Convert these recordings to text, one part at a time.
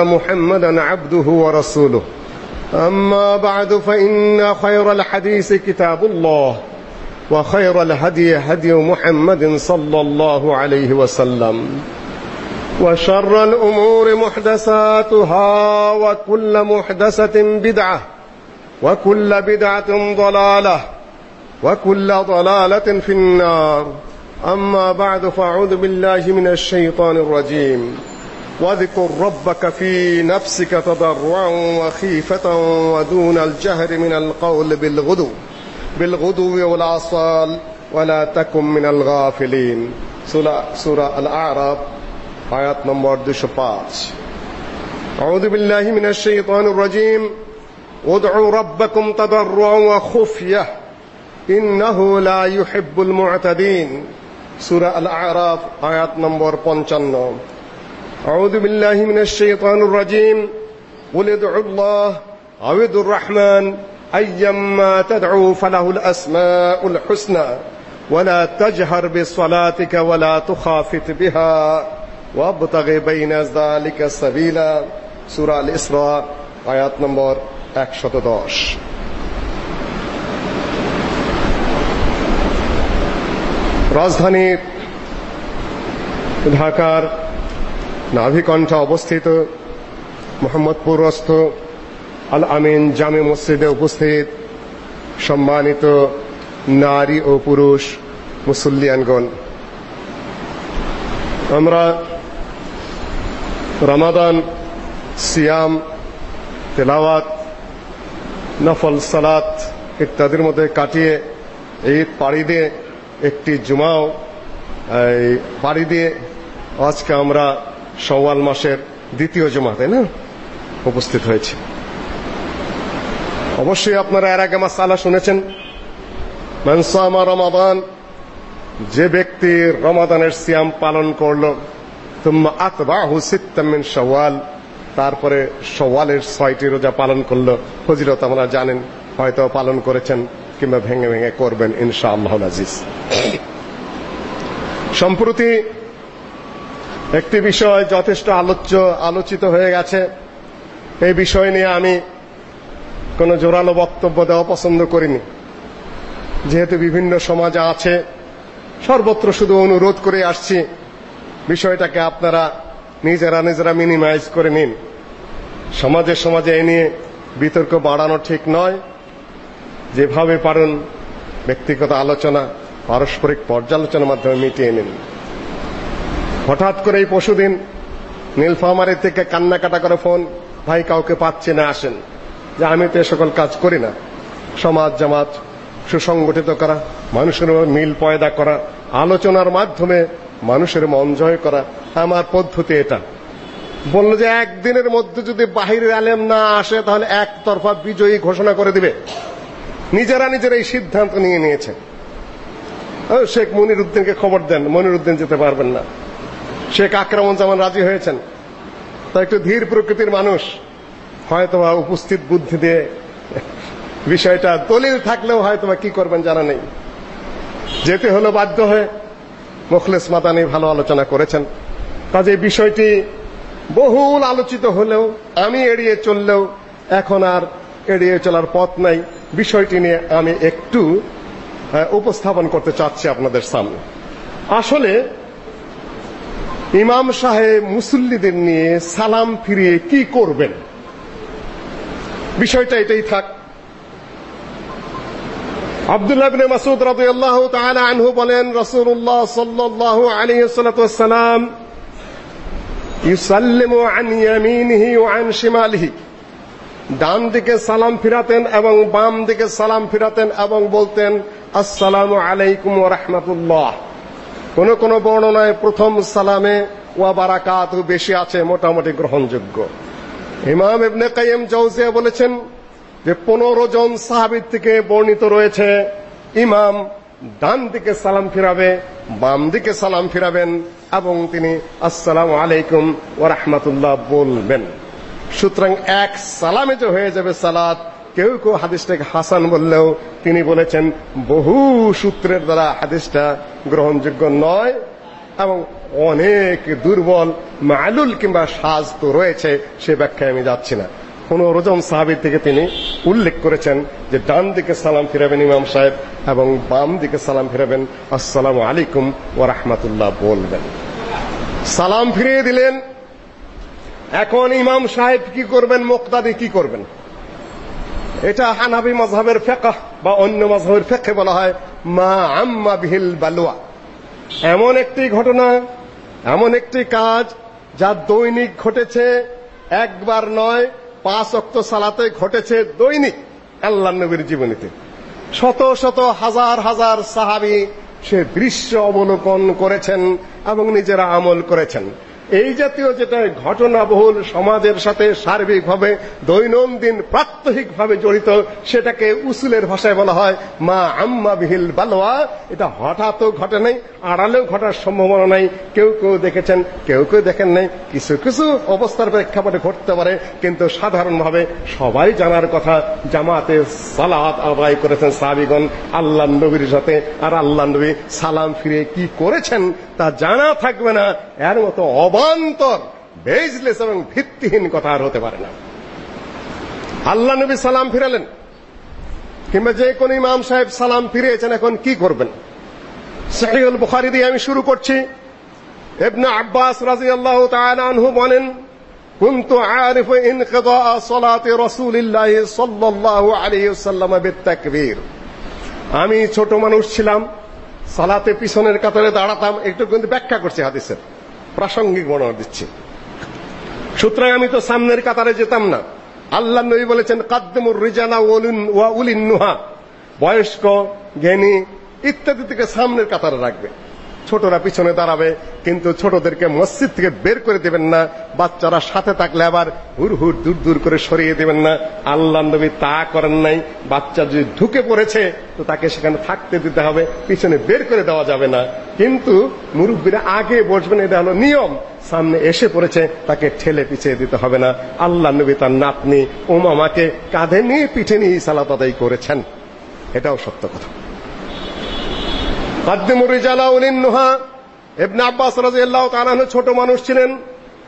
محمدا عبده ورسوله. أما بعد فإن خير الحديث كتاب الله وخير الهدي هدي محمد صلى الله عليه وسلم. وشر الأمور محدثاتها وكل محدثة بدعة وكل بدعة ضلالة وكل ضلالة في النار. أما بعد فأعوذ بالله من الشيطان الرجيم. واذكر ربك في نفسك تضرعا وخيفة ودون الجهر من القول بالغدو بالغدو والعصال ولا تكن من الغافلين. سورة, سورة الأعراف آيات نمبر 205 أعوذ بالله من الشيطان الرجيم. ادعوا ربكم تضرعا وخفية إنه لا يحب المعتدين. سورة الأعراف آيات نمبر 55 أعوذ بالله من الشيطان الرجيم قل ادعوا الله أو ادعوا الرحمن أيما تدعوا فله الأسماء الحسنى ولا تجهر بصلاتك ولا تخافت بها وابتغ بين ذلك سبيلا سورة الإسراء آيات نمبر 110 রাজধানীর ঢাকার নাভিকণ্ঠে অবস্থিত মোহাম্মদপুরস্থ আল আমিন জামে মসজিদে উপস্থিত সম্মানিত নারী ও পুরুষ মুসল্লিয়ানগণ। আমরা রমাদান, সিয়াম, তেলাওয়াত, নফল, সালাত ইত্যাদির মধ্যে কাটিয়ে ঈদ পাড়ি দিয়ে একটি জুমাও পাড়ি দিয়ে আজকে আমরা সওয়াল মাসের দ্বিতীয় জমা তাই না? উপস্থিত হয়েছে। অবশ্যই আপনারা এর আগে মাসালা শুনেছেন। মানসামা রমাদান, যে ব্যক্তি রমাদানের সিয়াম পালন করল তুম্মা আতবাহু সিত্তাম মিন তারপরে শাওয়ালের ছয়টি রোজা পালন করল। ফজিলত আমরা জানেন, হয়তো পালন করেছেন কিংবা ভেঙে ভেঙে করবেন ইনশাআল্লাহ আজিজ। সম্প্রতি একটি বিষয় যথেষ্ট আলোচ্য, আলোচিত হয়ে গেছে। এই বিষয় নিয়ে আমি কোনো জোরালো বক্তব্য দেওয়া পছন্দ করিনি। যেহেতু বিভিন্ন সমাজে আছে, সর্বত্র শুধু অনুরোধ করে আসছি, বিষয়টাকে আপনারা নিজেরা নিজেরা মিনিমাইজ করে নিন। সমাজে সমাজে এ নিয়ে বিতর্ক বাড়ানো ঠিক নয়। যেভাবে পারেন ব্যক্তিগত আলোচনা, পারস্পরিক পর্যালোচনার মাধ্যমে মিটিয়ে নিন। হঠাৎ করে এই পশুদিন নীলফামারি থেকে কান্নাকাটা করে ফোন, ভাই, কাউকে পাচ্ছে না আসেন। যে, আমি তো সকল কাজ করি না। সমাজ, জামাত, সুসংগঠিত করা, মানুষের মিল পয়দা করা, আলোচনার মাধ্যমে মানুষের মন জয় করা, আমার পদ্ধতি এটা। বলল যে, একদিনের মধ্যে যদি বাহিরের আলেম না আসে, তাহলে একতরফা বিজয়ী ঘোষণা করে দিবে। নিজেরা নিজেরা এই সিদ্ধান্ত নিয়ে নিয়েছে। শেখ মনির উদ্দিনকে খবর দেন। মনির উদ্দিন যেতে পারবেন না। শেখ আকরামুজ্জামান রাজি হয়েছেন। তা একটু ধীর প্রকৃতির মানুষ, হয়তোবা উপস্থিত বুদ্ধি দিয়ে বিষয়টা দলিল থাকলেও হয়তোবা কি করবেন জানা নেই। যেতে হলো বাধ্য হয়ে মুখলেস মাদানি ভালো আলোচনা করেছেন। কাজে বিষয়টি বহুল আলোচিত হলেও, আমি এড়িয়ে চললেও এখন আর এড়িয়ে চলার পথ নাই। বিষয়টি নিয়ে আমি একটু উপস্থাপন করতে চাচ্ছি আপনাদের সামনে। আসলে ইমাম সাহেব মুসল্লিদের নিয়ে সালাম ফিরিয়ে কি করবেন? বিষয়টা এটাই থাক। আব্দুল্লাহ ইবনে মাসউদ রাদিয়াল্লাহু তাআলা আনহু বলেন, রাসূলুল্লাহ সাল্লাল্লাহু আলাইহি ওয়াসাল্লাম ইউসাল্লিমু আন ইয়ামিনিহি ওয়া আন শিমালিহি। ডান দিকে সালাম ফিরাতেন এবং বাম দিকে সালাম ফিরাতেন এবং বলতেন, আসসালামু আলাইকুম ওয়া রাহমাতুল্লাহ। কোন কোন বর্ণনায় প্রথম সালামে ওয়া বারাকাত বেশি আছে, মোটামুটি গ্রহণযোগ্য। ইমাম ইবনে কাইয়িম জাওজিয়া বলেছেন যে 15 জন সাহাবীর থেকে বর্ণিত রয়েছে, ইমাম ডান দিকে সালাম ফিরাবে, বাম দিকে সালাম ফিরাবেন এবং তিনি আসসালামু আলাইকুম ওয়া রাহমাতুল্লাহ বলবেন। সুতরাং এক সালামে যে হয়ে যাবে সালাত কেউ কেউ হাদিসটাকে হাসান বললেও তিনি বলেছেন, বহু সূত্রের দ্বারা হাদিসটা গ্রহণযোগ্য নয় এবং অনেক দুর্বল, মালুল কিংবা সাজ তো রয়েছে, সে ব্যাখ্যায় আমি যাচ্ছি না। কোন রজম সাহাবীর থেকে তিনি উল্লেখ করেছেন যে, ডান দিকে সালাম ফিরাবেন ইমাম সাহেব এবং বাম দিকে সালাম ফিরাবেন, আসসালামু আলাইকুম ওয়া রাহমাতুল্লাহ বলবেন। সালাম ফিরিয়ে দিলেন, এখন ইমাম সাহেব কি করবেন, মুক্তাদি কি করবেন? এটা হানাবি mazhabের ফিকহ বা অন্য mazhabের ফিকহে বলা হয় মা আম্মা বিহিল বালওয়া এমন একটি ঘটনা, এমন একটি কাজ যা দৈনিক ঘটেছে, একবার নয়, পাঁচ অক্ত সালাতে ঘটেছে দৈনিক আল্লাহ নবীর জীবনীতে। শত শত হাজার হাজার সাহাবি সে দৃশ্য অবলোকন করেছেন এবং নিজেরা আমল করেছেন। এই জাতীয় যেটা ঘটনাবহুল সমাজের সাথে সার্বিকভাবে দৈনন্দিন প্রাত্যহিকভাবে জড়িত, সেটাকে উসুলের ভাষায় বলা হয় মা আম্মা বিহিল বালওয়া। এটা হঠাৎও ঘটে নাই, আড়ালেও ঘটার সম্ভাবনা নাই। কেউ কেউ দেখেছেন, কেউ কেউ দেখেন নাই। কিছু কিছু অবস্থার প্রেক্ষাপটে ঘটতে পারে, কিন্তু সাধারণভাবে সবাই জানার কথা, জামাতে সালাত আদায় করেছেন সাহাবিগণ, আল্লাহ নবীর সাথে। আর আল্লাহ নবী সালাম ফিরে কি করেছেন তা জানা থাকবে না। এর মতো অবান্তর বেজলেস এবং ভিত্তিহীন কথা আর হতে পারে না আল্লাহ নবী সালাম ফিরালেন কিংবা যে কোন ইমাম সাহেব সালাম ফিরিয়েছেন এখন কি করবেন সহিহুল বুখারী দিয়ে আমি শুরু করছি ইবনে আব্বাস রাদিয়াল্লাহু তাআলা আনহু বলেন كنت عارف انقضاء صلاة رسول الله صلى الله عليه وسلم بالتكبير আমি ছোট মানুষ ছিলাম সালাতে পিছনের কাতারে দাঁড়াতাম একটু কিন্তু ব্যাখ্যা করছি হাদিসের প্রাসঙ্গিক বর্ণনা দিচ্ছি। সুতরাং আমি তো সামনের কাতারে যেতাম না। আল্লাহ নবী বলেছেন, কাদ্দমুর রিজানা ওলুন ওয়া উলিন নুহা। বয়স্ক, জ্ঞানী ইত্যাদি থেকে সামনের কাতারে রাখবে। ছোটরা পিছনে দাঁড়াবে, কিন্তু ছোটদেরকে মসজিদ থেকে বের করে দেবেন না। বাচ্চারা সাথে থাকলে আবার হুর হুর দূর দূর করে সরিয়ে দেবেন না। আল্লাহ নবী তা করেন নাই। বাচ্চা যদি ঢুকে পড়েছে, তো তাকে সেখানে থাকতে দিতে হবে, পিছনে বের করে দেওয়া যাবে না। কিন্তু মুরব্বীরা আগে বসবেন, এটা হলো নিয়ম। সামনে এসে পড়েছে, তাকে ঠেলে পিছিয়ে দিতে হবে না। আল্লাহ নবী তার নাতনি ওমামাকে কাঁধে নিয়ে পিঠে নিয়ে সালাত করেছেন। এটাও সত্য কথা। কাদ্দিমুর রিজালা উলিন নুহা ইবনে আব্বাস রাদিয়াল্লাহু তাআলা ছোট মানুষ ছিলেন।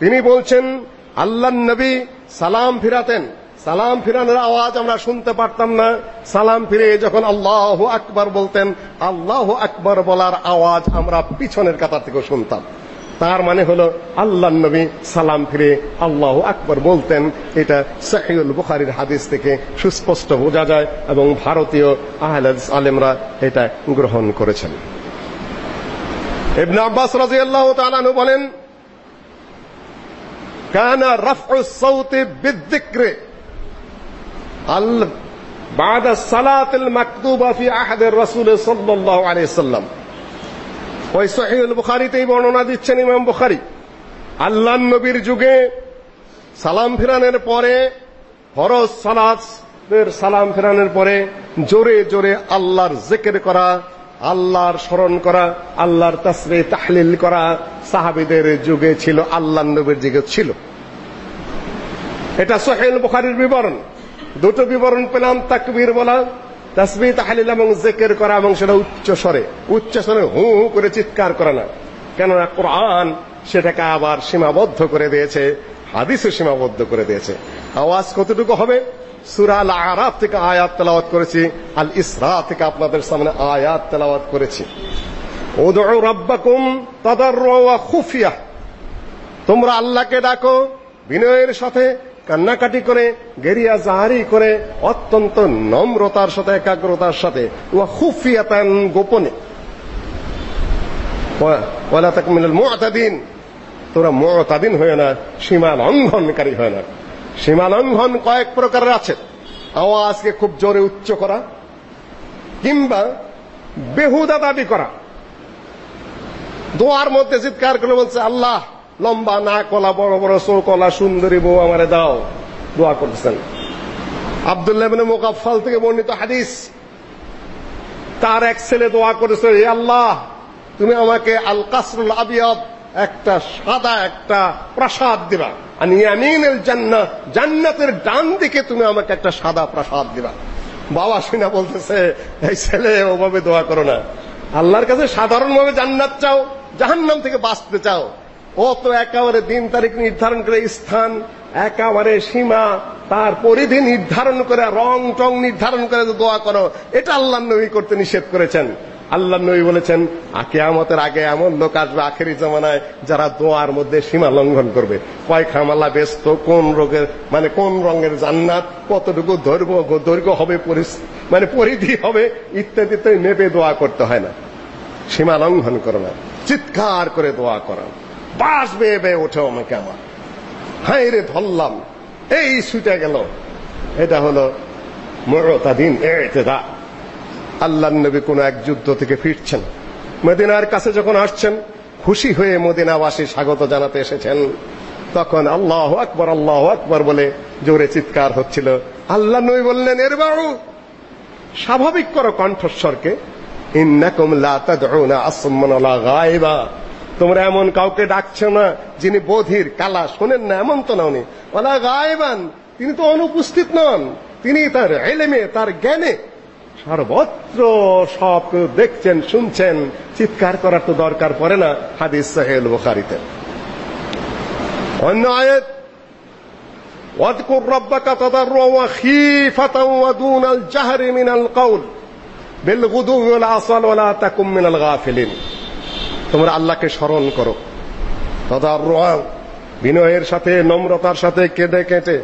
তিনি বলছেন, আল্লাহর নবী সালাম ফিরাতেন। সালাম ফিরানোর আওয়াজ আমরা শুনতে পারতাম না। সালাম ফিরে যখন আল্লাহু আকবার বলতেন, আল্লাহু আকবার বলার আওয়াজ আমরা পিছনের কাতার থেকে শুনতাম। তার মানে হলো আল্লাহ নবী সালাম ফিরে আল্লাহ আকবর বলতেন। এটা সাহিউল বুখারির হাদিস থেকে সুস্পষ্ট বোঝা যায় এবং ভারতীয় আহলাদ আলেমরা এটা গ্রহণ করেছেন। ইবনে আব্বাস রাদিয়াল্লাহু তাআলা বলেন, কানা রাফ'উ সাউতি আল, বাদা সালাতিল মাকতুবা ফি আহাদ রাসূল সাল্লাল্লাহু আলাইহি সাল্লাম। ওই সহিহুল বুখারীতেই বর্ণনা দিচ্ছেন ইমাম বুখারী। আল্লাহ নবীর যুগে সালাম ফিরানের পরে, ফরজ সালাতের সালাম ফিরানের পরে জোরে জোরে আল্লাহর জিকির করা, আল্লাহর স্মরণ করা, আল্লাহর তাসবিহ তাহলিল করা সাহাবীদের যুগে ছিল, আল্লাহ নবীর যুগে ছিল। এটা সহিহুল বুখারীর বিবরণ। দুটো বিবরণ পেলাম তাকবীর বলা। তাসবিহ তাহলিল এবং জিকির করা এবং সেটা উচ্চ স্বরে উচ্চ স্বরে হু হু করে চিৎকার করা না। কেননা কোরআন সেটাকে আবার সীমাবদ্ধ করে দিয়েছে, হাদিসে সীমাবদ্ধ করে দিয়েছে। আওয়াজ কতটুকু হবে? সূরা আল আরাফ থেকে আয়াত তেলাওয়াত করেছি আল ইসরা থেকে আপনাদের সামনে আয়াত তেলাওয়াত করেছি। উদউ রাব্বাকুম তাদাররু ওয়া খুফিয়া। তোমরা আল্লাহকে ডাকো, বিনয়ের সাথে কান্নাকাটি করে, গেরিয়া জাহারি করে, অত্যন্ত নম্রতার সাথে, একাগ্রতার সাথে। ওয়া খুফিয়াতান গোপনে। ওয়ালা মুআতাদিন তোরা মুআতাদিন হয়ে না সীমা লঙ্ঘনকারী হয় না। সীমা লঙ্ঘন কয়েক প্রকারের আছে। আওয়াজকে খুব জোরে উচ্চ করা, কিংবা বেহুদা দাবি করা। দোয়ার মধ্যে চিৎকার করে বলছে, আল্লাহ লম্বা না কলা, বড় বড় চৌকলা সুন্দরী বউ আমারে দাও। দোয়া করতেছেন। আব্দুল্লাহ ইবনে মুকাফফাল থেকে বর্ণিত হাদিস। তার এক ছেলে দোয়া করেছে, হে আল্লাহ, তুমি আমাকে আল কাসরুল আবিয়াদ একটা সাদা একটা প্রাসাদ দিবা। আর ইয়ামিনুল জান্নাতের ডান দিকে তুমি আমাকে একটা সাদা প্রাসাদ দিবা। বাবা শুনা বলতেছে, এই ছেলে ওভাবে দোয়া করো না। আল্লাহর কাছে সাধারণভাবে জান্নাত চাও, জাহান্নাম থেকে বাঁচতে চাও। ও তো একেবারে দিন তারিখ নির্ধারণ করে স্থান, একেবারে সীমা, তার পরিধি নির্ধারণ করে, রং টং নির্ধারণ করে দোয়া করো, এটা আল্লাহ নবী করতে নিষেধ করেছেন। আল্লাহ নবী বলেছেন কেয়ামতের আগে এমন লোক আসবে আখেরি জমানায় যারা দোয়ার মধ্যে সীমা লঙ্ঘন করবে। কয় খামালা ব্যস্ত, কোন রোগের মানে কোন রঙের জান্নাত, কতটুকু দৈর্ঘ্য দৈর্ঘ্য হবে মানে পরিধি হবে, ইত্যাদিতে মেপে দোয়া করতে হয় না। সীমা লঙ্ঘন করো না, চিৎকার করে দোয়া করা। বাস বেয়ে বেয়ে ওঠে আমাকে আমার হাই রে ধরলাম এই ছুটে গেল। এটা হলো মরতাদিন এতেদা আল্লাহ নবী কোন এক যুদ্ধ থেকে ফিরছেন। মদিনার কাছে যখন আসছেন, খুশি হয়ে মদিনাবাসী স্বাগত জানাতে এসেছেন। তখন আল্লাহ আকবর আল্লাহ আকবর বলে জোরে চিৎকার হচ্ছিল। আল্লাহ নবী বললেন, এর বাবু স্বাভাবিক করো কণ্ঠস্বরকে। ইন্নাকুম লা তাদউনা আসমান ওয়ালা গায়বা। তোমরা এমন কাউকে ডাকছো না যিনি বধির কালা শোনেন না এমন তো না উনি ওয়ালা গায়বান তিনি তো অনুপস্থিত নন তিনি তার এলেমে তার জ্ঞানে সর্বত্র সব দেখছেন শুনছেন চিৎকার করার তো দরকার পড়ে না হাদিস সাহেল বুখারীতে অন্য আয়াত واذكر ربك تضرعا وخيفة ودون الجهر من القول بالغدو والعصال ولا تكن من الغافلين তোমরা আল্লাহকে স্মরণ করো। তদাররুআ বিনয়ের সাথে, নম্রতার সাথে কেঁদে কেটে,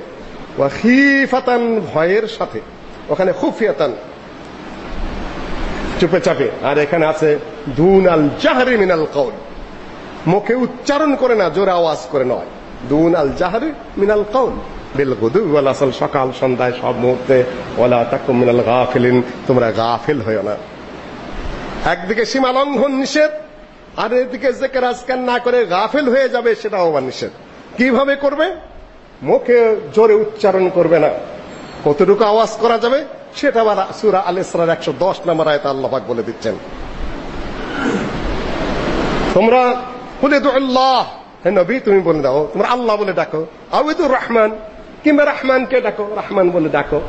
ওয়া খিফাতান, ভয়ের সাথে, ওখানে খুফিয়াতান, চুপে চাপে। আর এখানে আছে দুন আল জাহরি মিনাল কৌল মুখে উচ্চারণ করে না, জোরে আওয়াজ করে নয়। দুন আল জাহরি মিনাল কৌল বিল গুদু ওয়াল আসল, সকাল সন্ধ্যায় সব মুহূর্তে, ওয়ালা তাকুম মিনাল গাফিলিন, তোমরা গাফিল হয়ো না। একদিকে সীমা লঙ্ঘন নিষেধ আর এদিকে জেকের আজকার না করে গাফিল হয়ে যাবে সেটাও আবার নিষেধ। কীভাবে করবে? মুখে জোরে উচ্চারণ করবে না। কতটুকু আওয়াজ করা যাবে? সেটা আবার সূরা আল ইসরার 110 নম্বর আয়াতে আল্লাহ পাক বলে দিচ্ছেন। তোমরা বলে তো আল্লাহ। হে নবী, তুমি বলে দাও। তোমরা আল্লাহ বলে ডাকো। আউদুর রহমান। কিংবা রহমানকে ডাকো। রহমান বলে ডাকো।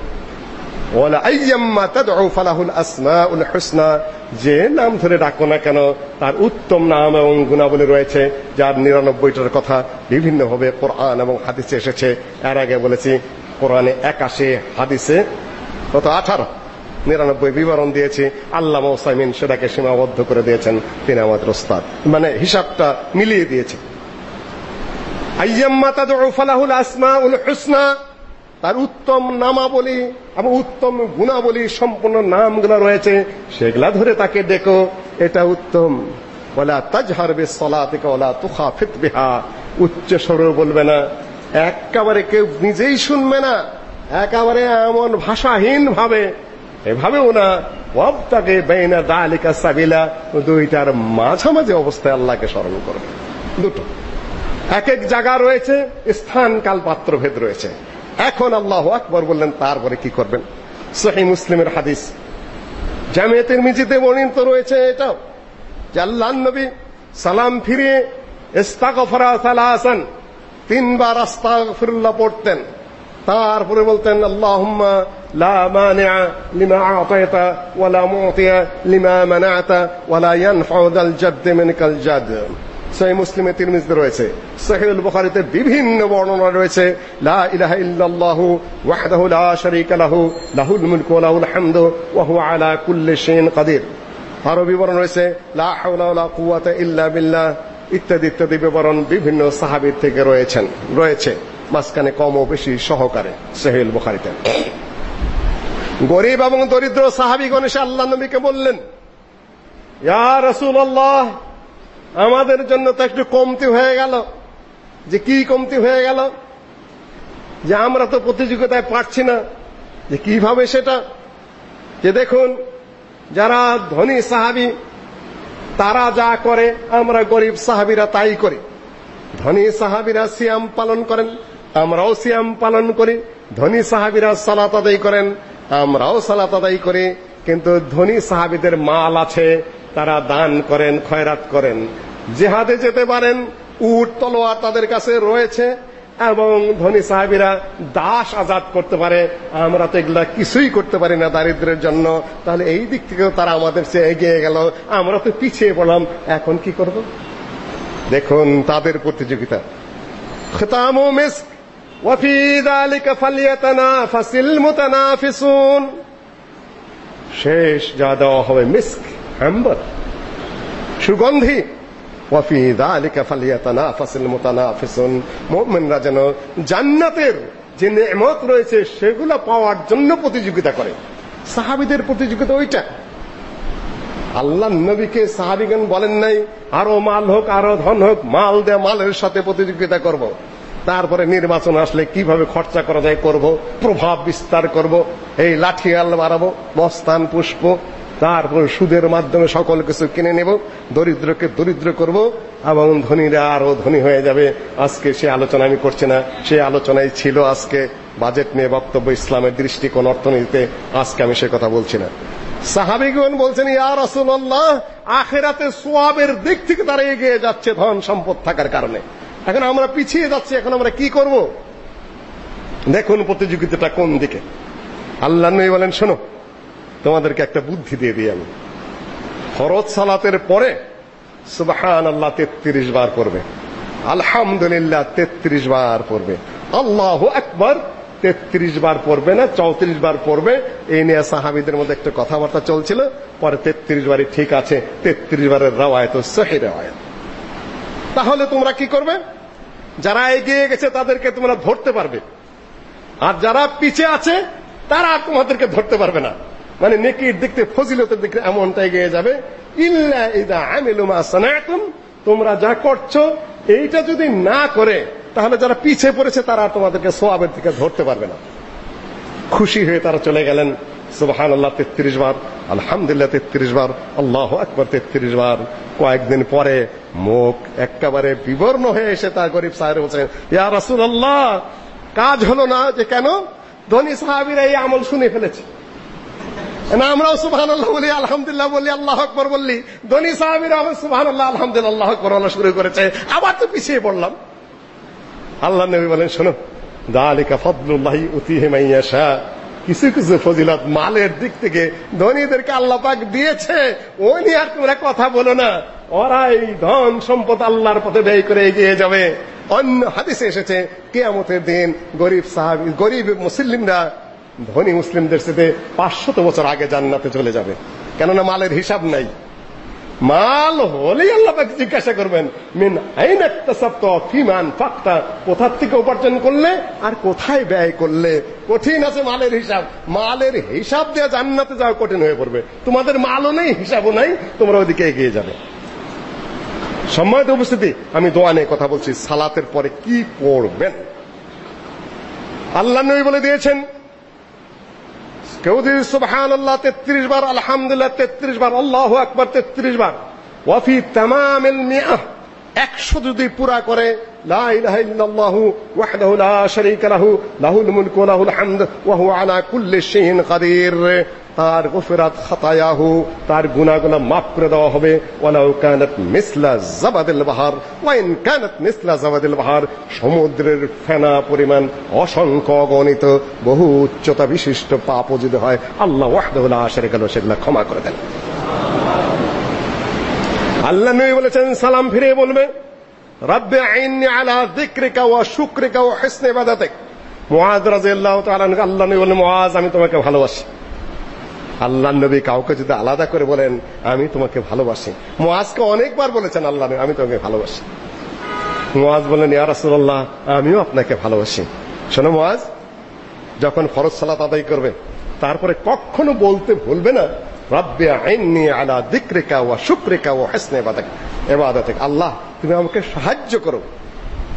ওয়ালা আইয়াম্মা তাদউ ফালাহুল আসমাউল হুসনা। যে নাম ধরে ডাকো না কেন, তার উত্তম নাম এবং গুণাবলী রয়েছে, যার নিরানব্বইটার কথা বিভিন্নভাবে কোরআন এবং হাদিসে এসেছে। এর আগে বলেছি, কোরআনে একাশে হাদিসে কত আঠারো, নিরানব্বই বিবরণ দিয়েছি। আল্লাহ ওসাইমিন সেটাকে সীমাবদ্ধ করে দিয়েছেন, তিনি আমাদের ওস্তাদ। মানে হিসাবটা মিলিয়ে দিয়েছে। আইয়াম্মা তাদউ ফালাহুল আসমাউল হুসনা। তার উত্তম নামাবলী এবং উত্তম গুণাবলী সম্পূর্ণ নামগুলো রয়েছে, সেগুলা ধরে তাকে ডেকো এটা উত্তম। ওলা তাজহার বিস সালাতিকা ওলা তুখাফিত বিহা। উচ্চ স্বরে বলবে না, একেবারে কেউ নিজেই শুনবে না, একেবারে এমন ভাষাহীন ভাবে এভাবেও না ওয়াবতাকে বাইনা দালিকা সাবিলা, দুইটার মাঝামাঝি অবস্থায় আল্লাহকে স্মরণ করবে। দুটো। এক এক জায়গা রয়েছে, স্থান কাল পাত্র ভেদ রয়েছে। এখন আল্লাহ আকবর বললেন, তারপরে কি করবেন? সহি মুসলিমের হাদিস। জামিয়াতের মিজিতে বর্ণিত রয়েছে এটাও, যে আল্লাহ নবী সালাম ফিরিয়ে ইস্তাগফারা সালাসান, তিনবার আস্তাগফিরুল্লাহ পড়তেন। তারপরে বলতেন, আল্লাহুম্মা লা মানি'a লিমা আ'তাইতা ওয়া লা মু'তিয়া লিমা মানা'তা ওয়া লা ইয়ানফা'ু যাল জাদ্দ মিনকাল জাদ। সহিহ মুসলিমে তিরমিজিতে রয়েছে। সহিহুল বুখারীতে বিভিন্ন বর্ণনা রয়েছে, লা ইলাহা ইল্লাল্লাহু ওয়াহদাহু লা শারীকা লাহু, লাহুল মুলকু ওয়া লাহুল হামদু ওয়া হুয়া আলা কুল্লি শাইইন কাদির। আরও বিবরণ রয়েছে, লা হাওলা ওয়া লা কুওয়াতা ইল্লা বিল্লাহ। ইত্যাদি ইত্যাদি বিবরণ বিভিন্ন সাহাবীর থেকে রয়েছেন, রয়েছে। মাঝখানে কম ও বেশি সহকারে সহিহুল বুখারীতে। গরিব এবং দরিদ্র সাহাবীগণ এসে আল্লাহ নবীকে বললেন, ইয়া রাসূলুল্লাহ আমাদের জন্য তো একটু কমতি হয়ে গেল। যে কি কমতি হয়ে গেল? যে আমরা তো প্রতিযোগিতায় পারছি না। যে কীভাবে সেটা? যে দেখুন, যারা ধনী সাহাবি, তারা যা করে, আমরা গরিব সাহাবিরা তাই করি। ধনী সাহাবিরা সিয়াম পালন করেন, আমরাও সিয়াম পালন করি। ধনী সাহাবিরা সালাত আদায় করেন, আমরাও সালাত আদায় করি। কিন্তু ধনী সাহাবিদের মাল আছে, তারা দান করেন, খয়রাত করেন। জেহাদে যেতে পারেন, উট, তলোয়ার তাদের কাছে রয়েছে, এবং ধনী সাহাবীরা দাস আজাদ করতে পারে। আমরা তো এগুলা কিছুই করতে পারি না দারিদ্রের জন্য। তাহলে এই দিক থেকেও তারা আমাদের চেয়ে এগিয়ে গেল। আমরা তো পিছিয়ে পড়লাম, এখন কি করব? দেখুন তাদের প্রতিযোগিতা। খতামু মিসক, ওয়া ফি যালিকা ফালিয়াতানাফাসিল মুতানাফিসুন। শেষ যা দেওয়া হবে মিস্ক আম্বর সুগন্ধি। ওয়াফি যালিকা ফালিয়াতানাফাসিল মুতানাফিসুন। মুমিনরা যেন জান্নাতের যে নেমত রয়েছে, সেগুলো পাওয়ার জন্য প্রতিযোগিতা করে। সাহাবীদের প্রতিযোগিতা ওইটা। আল্লাহ নবীকে সাহাবিগণ বলেন নাই, আরও মাল হোক, আরও ধন হোক, মাল দে মালের সাথে প্রতিযোগিতা করব। তারপরে নির্বাচন আসলে কীভাবে খরচা করা যায় করব, প্রভাব বিস্তার করব, এই লাঠিয়াল মারাবো, বস্তান পুষ্প, তারপর সুদের মাধ্যমে সকল কিছু কিনে নেব, দরিদ্রকে দরিদ্র করব এবং ধনীরা আরও ধনী হয়ে যাবে। আজকে সে আলোচনা আমি করছি না, সে আলোচনায় ছিল আজকে বাজেট নিয়ে বক্তব্য ইসলামের দৃষ্টিকোণ অর্থনীতিতে। আজকে আমি সে কথা বলছি না। সাহাবিগণ বলছেন, ইয়া রাসূলুল্লাহ, আখিরাতে সোয়াবের দিক থেকে তারা এগিয়ে যাচ্ছে ধন সম্পদ থাকার কারণে। এখন আমরা পিছিয়ে যাচ্ছি, এখন আমরা কি করব? দেখুন প্রতিযোগিতাটা কোন দিকে। আল্লাহ নবী বলেন, শোনো, তোমাদেরকে একটা বুদ্ধি দিয়ে দিই আমি। ফরজ সালাতের পরে সুবহান আল্লাহ তেত্রিশ বার পড়বে। আলহামদুলিল্লাহ তেত্রিশ বার পড়বে। আল্লাহু আকবার তেত্রিশ বার পড়বে না, চৌত্রিশ বার পড়বে। এই নিয়ে সাহাবিদের মধ্যে একটা কথাবার্তা চলছিল। পরে তেত্রিশ বারই ঠিক আছে, তেত্রিশ বারের রাওয়ায়ত সহি রাওয়ায়ত। তাহলে তোমরা কি করবে? যারা এগিয়ে গেছে তাদেরকে তোমরা ধরতে পারবে। আর যারা পিছে আছে, তারা তোমাদেরকে ধরতে পারবে না। মানে নেকির দিক থেকে, ফজিলতের দিক থেকে এমনটা এগিয়ে যাবে, ইল্লা ইদা আমিলু মা সানাতুম তোমরা যা করছ, এইটা যদি না করে, তাহলে যারা পিছে পড়েছে, তারা তোমাদেরকে সোয়াবের দিকে ধরতে পারবে না। খুশি হয়ে তারা চলে গেলেন। সুবহান তেত্রিশ বার, আলহামদুলিল্লাহ, তেত্রিশ বার, আল্লাহ আকবর, তেত্রিশ বার। কয়েকদিন পরে মুখ একেবারে বিবর্ণ হয়ে এসে তার গরিব সাহেব বলছেন, ইয়া রাসূলুল্লাহ, কাজ হলো না যে কেন? ধনী সাহাবীরা এই আমল শুনে ফেলেছে। না, আমরাও সুবহানাল্লাহ বলি, আলহামদুলিল্লাহ বলি, আল্লাহ আকবর বললি। ধনী সাহাবীরা সুবহানাল্লাহ, আলহামদুলিল্লাহ, আল্লাহ আকবর বলা শুরু করেছে। আবার তো পিছিয়ে পড়লাম। আল্লাহ নবী বলেন, শোনো, দালিকা ফদলুল্লাহি কিছু কিছু ফজিলত মালের দিক থেকে ধনীদেরকে আল্লাহ পাক দিয়েছে, ওই নিয়ে আর তোমরা কথা বলো না। ওরাই ধন সম্পদ আল্লাহর পথে ব্যয় করে এগিয়ে যাবে। অন্য হাদিসে এসেছে, কেয়ামতের দিন গরিব সাহাবি, গরিব মুসলিমরা ধনী মুসলিমদের সাথে পাঁচশত বছর আগে জান্নাতে চলে যাবে। কেননা মালের হিসাব নাই। মাল হলেই আল্লাহ পাক জিজ্ঞাসা করবেন, মিন আইন ইকতাসাবতা ফিমান ফাকতা কোথা থেকে উপার্জন করলে? আর কোথায় ব্যয় করলে? কঠিন আছে মালের হিসাব। মালের হিসাব দিয়ে জান্নাতে যাওয়া কঠিন হয়ে পড়বে। তোমাদের মালও নেই, হিসাবও নাই, তোমরা ওদিকে এগিয়ে যাবে। সম্মানিত উপস্থিতি, আমি দোয়া নিয়ে কথা বলছি। সালাতের পরে কি পড়বেন? আল্লাহ নবী বলে দিয়েছেন কেউ যদি সুবহানাল্লাহ 33 বার, আলহামদুলিল্লাহ 33 বার, আল্লাহ আকবার 33 বার, ওয়াফি তামামিল একশো 100 যদি পুরা করে, লা ইলাহা ইল্লাল্লাহু ওয়াহদাহু লা শারীকা লাহু, লাহুল মুলকু লাহুল হামদ, ওয়া হুয়া আলা কুল্লি শাইইন কাদির। তার গফরাত খাতায়াহু, তার গুনাহগুলো মাফ করে দেওয়া হবে। ওয়ালাউ কানাত মিসলা জাবাদিল বাহার, ওয়া ইন কানাত মিসলা জাবাদিল বাহার, সমুদ্রের ফেনা পরিমাণ অসংখ্য অগণিত, বহু উচ্চতা বিশিষ্ট পাপও যদি হয়, আল্লাহ ওয়াহদাহু লা শারীকা লাহু, সেগুলো ক্ষমা করে দেন। আল্লাহ নবী বলেছেন, সালাম ফিরে বলবে, রব্বে আইননি আলা যিকরিকা ওয়া শুকরিকা ওয়া হুসনি ইবাদাতিক। মুআজ রাদিয়াল্লাহু তাআলা আল্লাহ নবী বলেন মুআজ, আমি তোমাকে ভালোবাসি। আল্লাহ নবী কাউকে যদি আলাদা করে বলেন, আমি তোমাকে ভালোবাসি। মুআজকে অনেকবার বলেছেন আল্লাহ আমি তোমাকে ভালোবাসি। মুআজ বলেন ইয়া রাসূলুল্লাহ, আমিও আপনাকে ভালোবাসি। শোনো মুআজ যখন ফরজ সালাত আদায় করবে, তারপরে কখনো বলতে ভুলবে না, রব্বি আইননি আলা যিকরিকা ওয়া শুকরিকা ওয়া হুসনি ইবাদাতিক। আল্লাহ, তুমি আমাকে সাহায্য করো।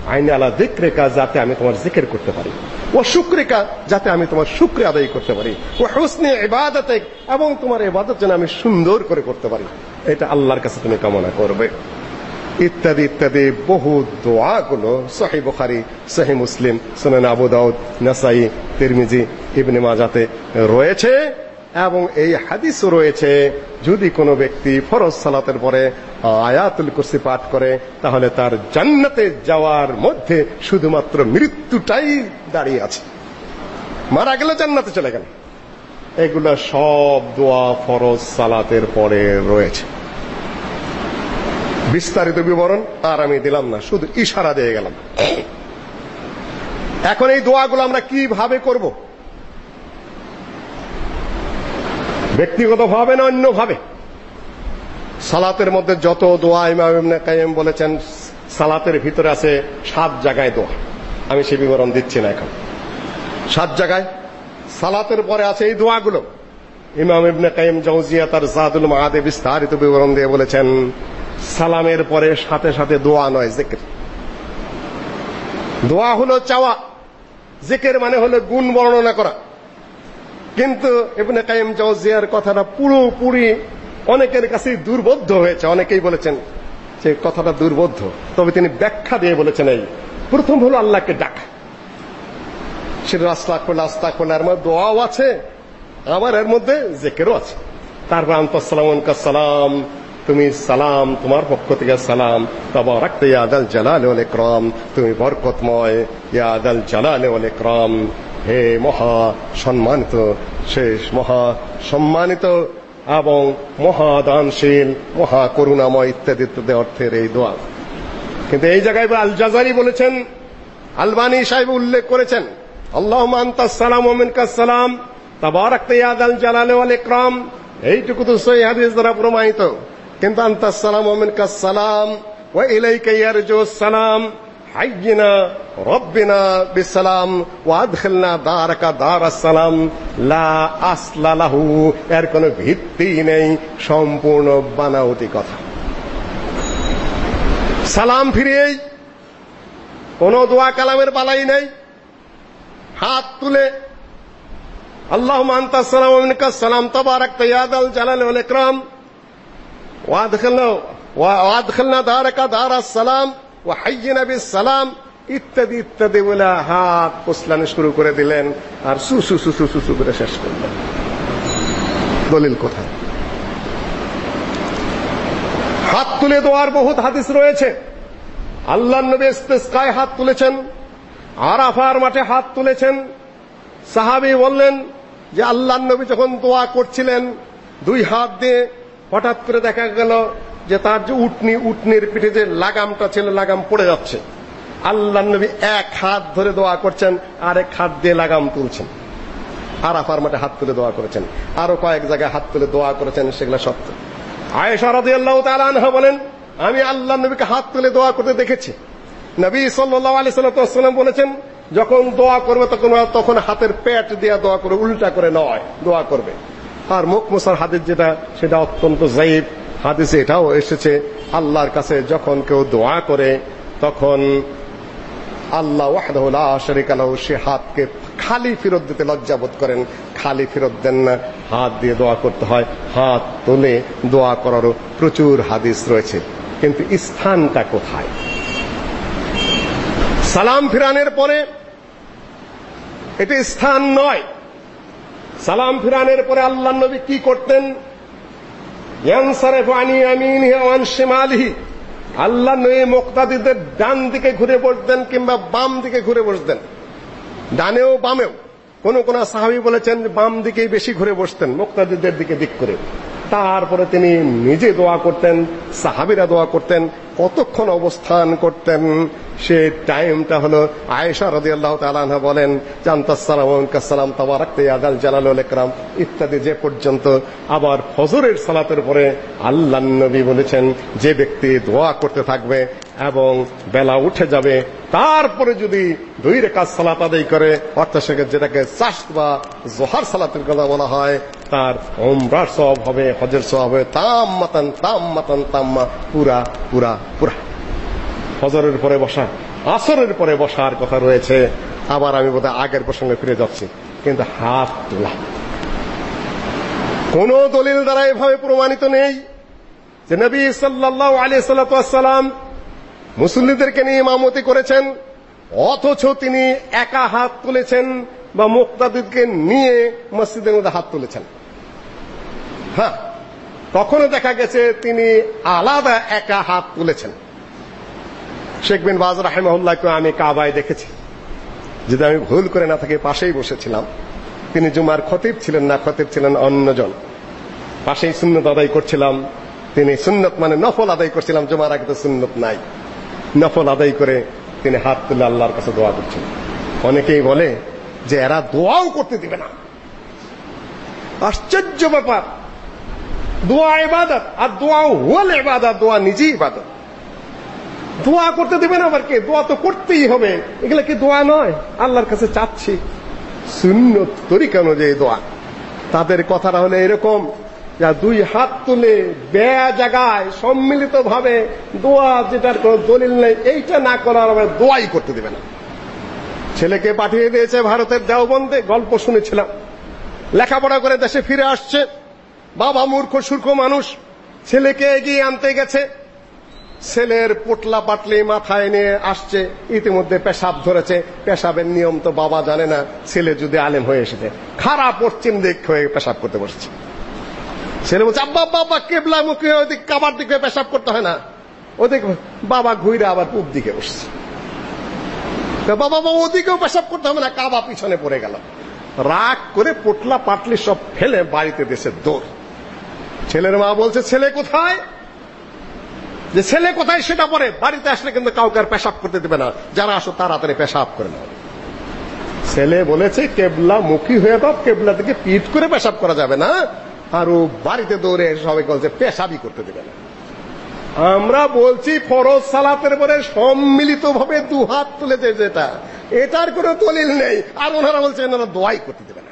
আইনে আলা যিকরিকা যাতে আমি তোমার জিকির করতে পারি। ও শুকরিকা যাতে আমি তোমার শুক্র আদায় করতে পারি। ও হুসনে ইবাদতিক এবং তোমার ইবাদত যেন আমি সুন্দর করে করতে পারি। এটা আল্লাহর কাছে তুমি কামনা করবে। ইত্যাদি ইত্যাদি বহু দোয়াগুলো সহি বুখারী, সহি মুসলিম, সুনান আবু দাউদ, নাসাই, তিরমিজি, ইবনে মাজাতে রয়েছে। এবং এই হাদিসও রয়েছে, যদি কোনো ব্যক্তি ফরজ সালাতের পরে আয়াতুল কুরসি পাঠ করে, তাহলে তার জান্নাতে যাওয়ার মধ্যে শুধুমাত্র মৃত্যুটাই দাঁড়িয়ে আছে। মারা গেলে, জান্নাতে চলে গেল। এগুলো সব দোয়া ফরজ সালাতের পরে রয়েছে। বিস্তারিত বিবরণ আর আমি দিলাম না, শুধু ইশারা দিয়ে গেলাম। এখন এই দোয়াগুলো আমরা কীভাবে করব? ব্যক্তিগতভাবে না অন্যভাবে? সালাতের মধ্যে যত দোয়া ইমাম ইবনে কাইয়িম বলেছেন, সালাতের ভিতরে আছে সাত জায়গায় দোয়া। আমি সে বিবরণ দিচ্ছি না এখন। সাত জায়গায় সালাতের পরে আছে এই দোয়াগুলো। ইমাম ইবনে কাইয়িম জাওজিয়া তার জাদুল মাআদে বিস্তারিত বিবরণ দিয়ে বলেছেন, সালামের পরে সাথে সাথে দোয়া নয়, জিকির। দোয়া হলো চাওয়া। জিকির মানে হলো গুণ বর্ণনা করা। কিন্তু ইবনে কাইয়িম জাওজিয়ার কথাটা পুরোপুরি অনেকের কাছে দুর্বোধ্য হয়েছে। অনেকেই বলেছেন যে কথাটা দুর্বোধ্য। তবে তিনি ব্যাখ্যা দিয়ে বলেছেন এই, প্রথম হলো আল্লাহকে ডাক। সেটা আস্তাক করলে আস্তাক করলে এর মধ্যে দোয়াও আছে, আবার এর মধ্যে জেকেরও আছে। তারপর আন্তঃসালাম সালাম তুমি সালাম, তোমার পক্ষ থেকে সালাম। তাবারাক ইয়া আদাল জালাল ওয়াল তুমি বরকতময় ইয়া আদাল জালাল ওয়াল হে মহা সম্মানিত, শেষ মহা সম্মানিত এবং মহাদানশীল মহা করুণাময় ইত্যাদি ইত্যাদি অর্থের এই দোয়া। কিন্তু এই জায়গায় আল জাজারি বলেছেন, আলবানি সাহেব উল্লেখ করেছেন, আল্লাহুম্মা আনতাস সালাম ওয়া সালাম তাবারাক ইয়া আদাল জালাল ওয়াল ইকরাম, এইটুকু তো সহিহ হাদিস দ্বারা প্রমাণিত। কিন্তু আনতাস সালাম ওয়া মিনকাস সালাম, ওয়া ইলাইকা ইয়ারজুস সালাম হাইয়িনা রব্বিনা বিসালাম ওয়া আদখিলনা দারাকা দারাস সালাম লা আসলা লাহু এর কোনো ভিত্তি নেই সম্পূর্ণ বানাওটি কথা সালাম ফিরিয়েই কোন দোয়া কালামের বালাই নেই হাত তুলে اللهم انت السلام ومنك السلام تبارك يا ذا الجلال والاكرام وادخلنا وادخلنا دارك دار السلام ওয়াহাইয়িনা বিসসালাম, ইত্যাদি ইত্যাদি বলে হাত কোসলানি শুরু করে দিলেন আর সু সু সু সু সু করে শেষ করলেন। দলিল কোথায় হাত তুলে দেওয়ার বহুত হাদিস রয়েছে। আল্লাহ নবী ইস্তেসকায় হাত তুলেছেন, আরাফার মাঠে হাত তুলেছেন। সাহাবী বললেন যে আল্লাহ নবী যখন দোয়া করছিলেন, দুই হাত দিয়ে হঠাৎ করে দেখা গেল যে তার যে উটনি, উটনির পিঠে যে লাগামটা ছিল, লাগাম পড়ে যাচ্ছে। আল্লাহ নবী এক হাত ধরে দোয়া করছেন আর এক হাত দিয়ে লাগাম তুলছেন। আরাফার মাঠে হাত তুলে দোয়া করেছেন। আরও কয়েক জায়গায় হাত তুলে দোয়া করেছেন, সেগুলো সত্য আয়েশা রাদিয়াল্লাহু তাআলা আনহা বলেন, আমি আল্লাহ নবীকে হাত তুলে দোয়া করতে দেখেছি। নবী সাল্লাল্লাহু আলাইহি সাল্লাম বলেছেন, যখন দোয়া করবে তখন তখন হাতের পেট দিয়ে দোয়া করে উল্টা করে নয়, দোয়া করবে। আর মুখ মুসার হাদিস যেটা, সেটা অত্যন্ত জাইব হাদিসে এটাও এসেছে, আল্লাহর কাছে যখন কেউ দোয়া করে, তখন আল্লাহ ওয়াহদাহু লা শারীকা লাহু, সে হাতকে খালি ফেরত দিতে লজ্জাবোধ করেন। খালি ফেরত দেন না, হাত দিয়ে দোয়া করতে হয়, হাত তুলে দোয়া করারও প্রচুর হাদিস রয়েছে। কিন্তু স্থানটা কোথায়? সালাম ফিরানের পরে এটি স্থান নয়। সালাম ফিরানের পরে আল্লাহ নবী কি করতেন? ইয়ানসারিফু আনি ইয়ামিনিহি আল্লাহ নবী মুক্তাদিদের ডান দিকে ঘুরে বসতেন কিংবা বাম দিকে ঘুরে বসতেন। ডানেও বামেও। কোন কোন সাহাবী বলেছেন বাম দিকেই বেশি ঘুরে বসতেন, মুক্তাদিদের দিকে দিক করে। তারপরে তিনি নিজে দোয়া করতেন, সাহাবীরা দোয়া করতেন কতক্ষণ অবস্থান করতেন? সে টাইমটা হলো আয়েশা রাদিয়াল্লাহু তাআলা আনহা বলেন জান্তাসসালাম কাসসালাম, তাবারাকতে ইয়াদাল জালালুল ইকরাম। ইত্যাদি, যে পর্যন্ত আবার ফজরের সালাতের পরে আল্লাহর নবী বলেছেন, যে ব্যক্তি দোয়া করতে থাকবে এবং বেলা উঠে যাবে। তারপরে যদি দুই রেখাত সালাত আদায় করে, অর্থাৎ সেখানে যেটাকে চাষ বা জোহার সালাতের কথা বলা হয়, তার ওমরার সওয়াব হবে, হজের সওয়াব হবে, তাম মাতান তাম মাতান, তাম্মা, পুরা পুরা পুরা। ফজরের পরে বসা, আসরের পরে বসার কথা রয়েছে। আবার আমি বোধহয় আগের প্রসঙ্গে ফিরে যাচ্ছি। কিন্তু হাত তোলা। কোন দলিল দ্বারা এভাবে প্রমাণিত নেই যে নবী সাল্লাল্লাহু আলাইহি সাল্লাম মুসল্লিদেরকে নিয়ে ইমামতি করেছেন, অথচ তিনি একা হাত তুলেছেন বা মুক্তাদিদকে নিয়ে মসজিদের মধ্যে হাত তুলেছেন। হ্যাঁ কখনো দেখা গেছে তিনি আলাদা একা হাত তুলেছেন। শেখ বিন বাজ রাহিমাহুল্লাহকে আমি কাবায় দেখেছি। যদি আমি ভুল করে না থাকি, পাশেই বসেছিলাম। তিনি জুমার খতিব ছিলেন না, খতিব ছিলেন অন্যজন। পাশেই শূন্য আদায় করছিলাম। তিনি সুন্নত মানে নফল আদায় করছিলাম, জুমার আগে তো সুন্নত নাই। নফল আদায় করে তিনি হাত তুলে আল্লাহর কাছে দোয়া করছেন। অনেকেই বলে যে এরা দোয়াও করতে দিবে না। আশ্চর্য ব্যাপার। দোয়া ইবাদত, আর দোয়াও হল ইবাদত, দোয়া নিজেই ইবাদত। দোয়া করতে দিবে না আবার কে? দোয়া তো করতেই হবে। এগুলো কি দোয়া নয়? আল্লাহর কাছে চাচ্ছি। সুন্নত তরিকা অনুযায়ী দোয়া। তাদের কথাটা হলো এরকম যা দুই হাত তুলে ব্যয় জায়গায় সম্মিলিত ভাবে দোয়া যেটার কোনো দলিল নেই, এইটা না করার আবার দোয়াই করতে দেবে না। ছেলেকে পাঠিয়ে দিয়েছে ভারতের দেওবন্দে, গল্প শুনেছিলাম। লেখাপড়া করে দেশে ফিরে আসছে। বাবা মূর্খ, সূর্খ মানুষ, ছেলেকে এগিয়ে আনতে গেছে। ছেলের পোটলা পাটলি মাথায় নিয়ে আসছে, ইতিমধ্যে পেশাব ধরেছে। পেশাবের নিয়ম তো বাবা জানে না, ছেলে যদি আলেম হয়ে এসেছে। খারাপ পশ্চিম দিক হয়ে পেশাব করতে বসছে। ছেলে বলছে, আব্বা বাবা কেবলা মুখে ওদিক কাবার দিকে পেশাব করতে হয় না। ওদিক বাবা ঘুরে আবার পূব দিকে বসছে। বাবা বাবা, ওদিকেও পেশাব করতে হবে না, কাবা পিছনে পড়ে গেল। রাগ করে পোটলা পাটলি সব ফেলে বাড়িতে দেশে দৌড়। ছেলের মা বলছে, ছেলে কোথায়? যে ছেলে কোথায় সেটা পরে, বাড়িতে আসলে কিন্তু কাউকে আর পেশাব করতে দেবে না। যারা আসো তাড়াতাড়ি পেশাব করে নাও। ছেলে বলেছে, কেবলা মুখী হয়ে দাও, কেবলা থেকে পিঠ করে পেশাব করা যাবে না। আর ও বাড়িতে দৌড়ে এসে সবাই বলছে, পেশাবি করতে দেবে না। আমরা বলছি, ফরজ সালাতের পরে সম্মিলিত ভাবে দু হাত তুলেছে যেটা। এটার কোনো দলিল নেই। আর ওনারা বলছেন ওনারা দোয়াই করতে দেবে না।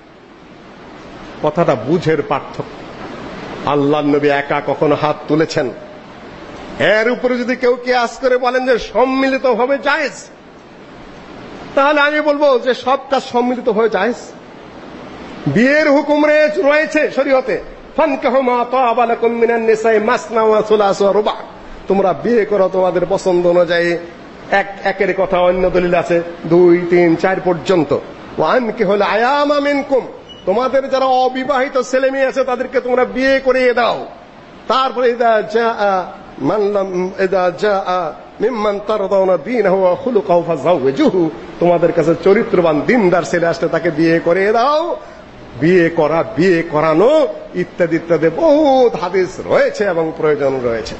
কথাটা বুঝের পার্থক্য। আল্লাহ নবী একা কখনো হাত তুলেছেন। এর উপরে যদি কেউ কেয়াস করে বলেন যে সম্মিলিত ভাবে জায়েজ, তাহলে আমি বলব যে সব কাজ সম্মিলিত হয়ে জায়েজ। বিয়ের হুকুম রয়েছে শরীয়তে। ফানকাহু মা তাবা লাকুম মিনান নিসাই মাসনা ওয়া সুলাস ওয়া রুবা। তোমরা বিয়ে করো তোমাদের পছন্দ অনুযায়ী। এক, একের কথা অন্য দলিল আছে। দুই, তিন, চার পর্যন্ত। ওয়ান কি হলো আয়ামা মিনকুম। তোমাদের যারা অবিবাহিত ছেলে মেয়ে আছে, তাদেরকে তোমরা বিয়ে করিয়ে দাও। তারপরে ইদা জা মান লাম, ইদা জা মিম্মান তারদাউনা দীনহু ওয়া খুলুকাহু ফাযাওয়িজুহু। তোমাদের কাছে চরিত্রবান দিনদার ছেলে আসলে তাকে বিয়ে করিয়ে দাও। বিয়ে করা, বিয়ে করানো ইত্যাদি ইত্যাদি বহুত হাদিস রয়েছে এবং প্রয়োজন রয়েছে।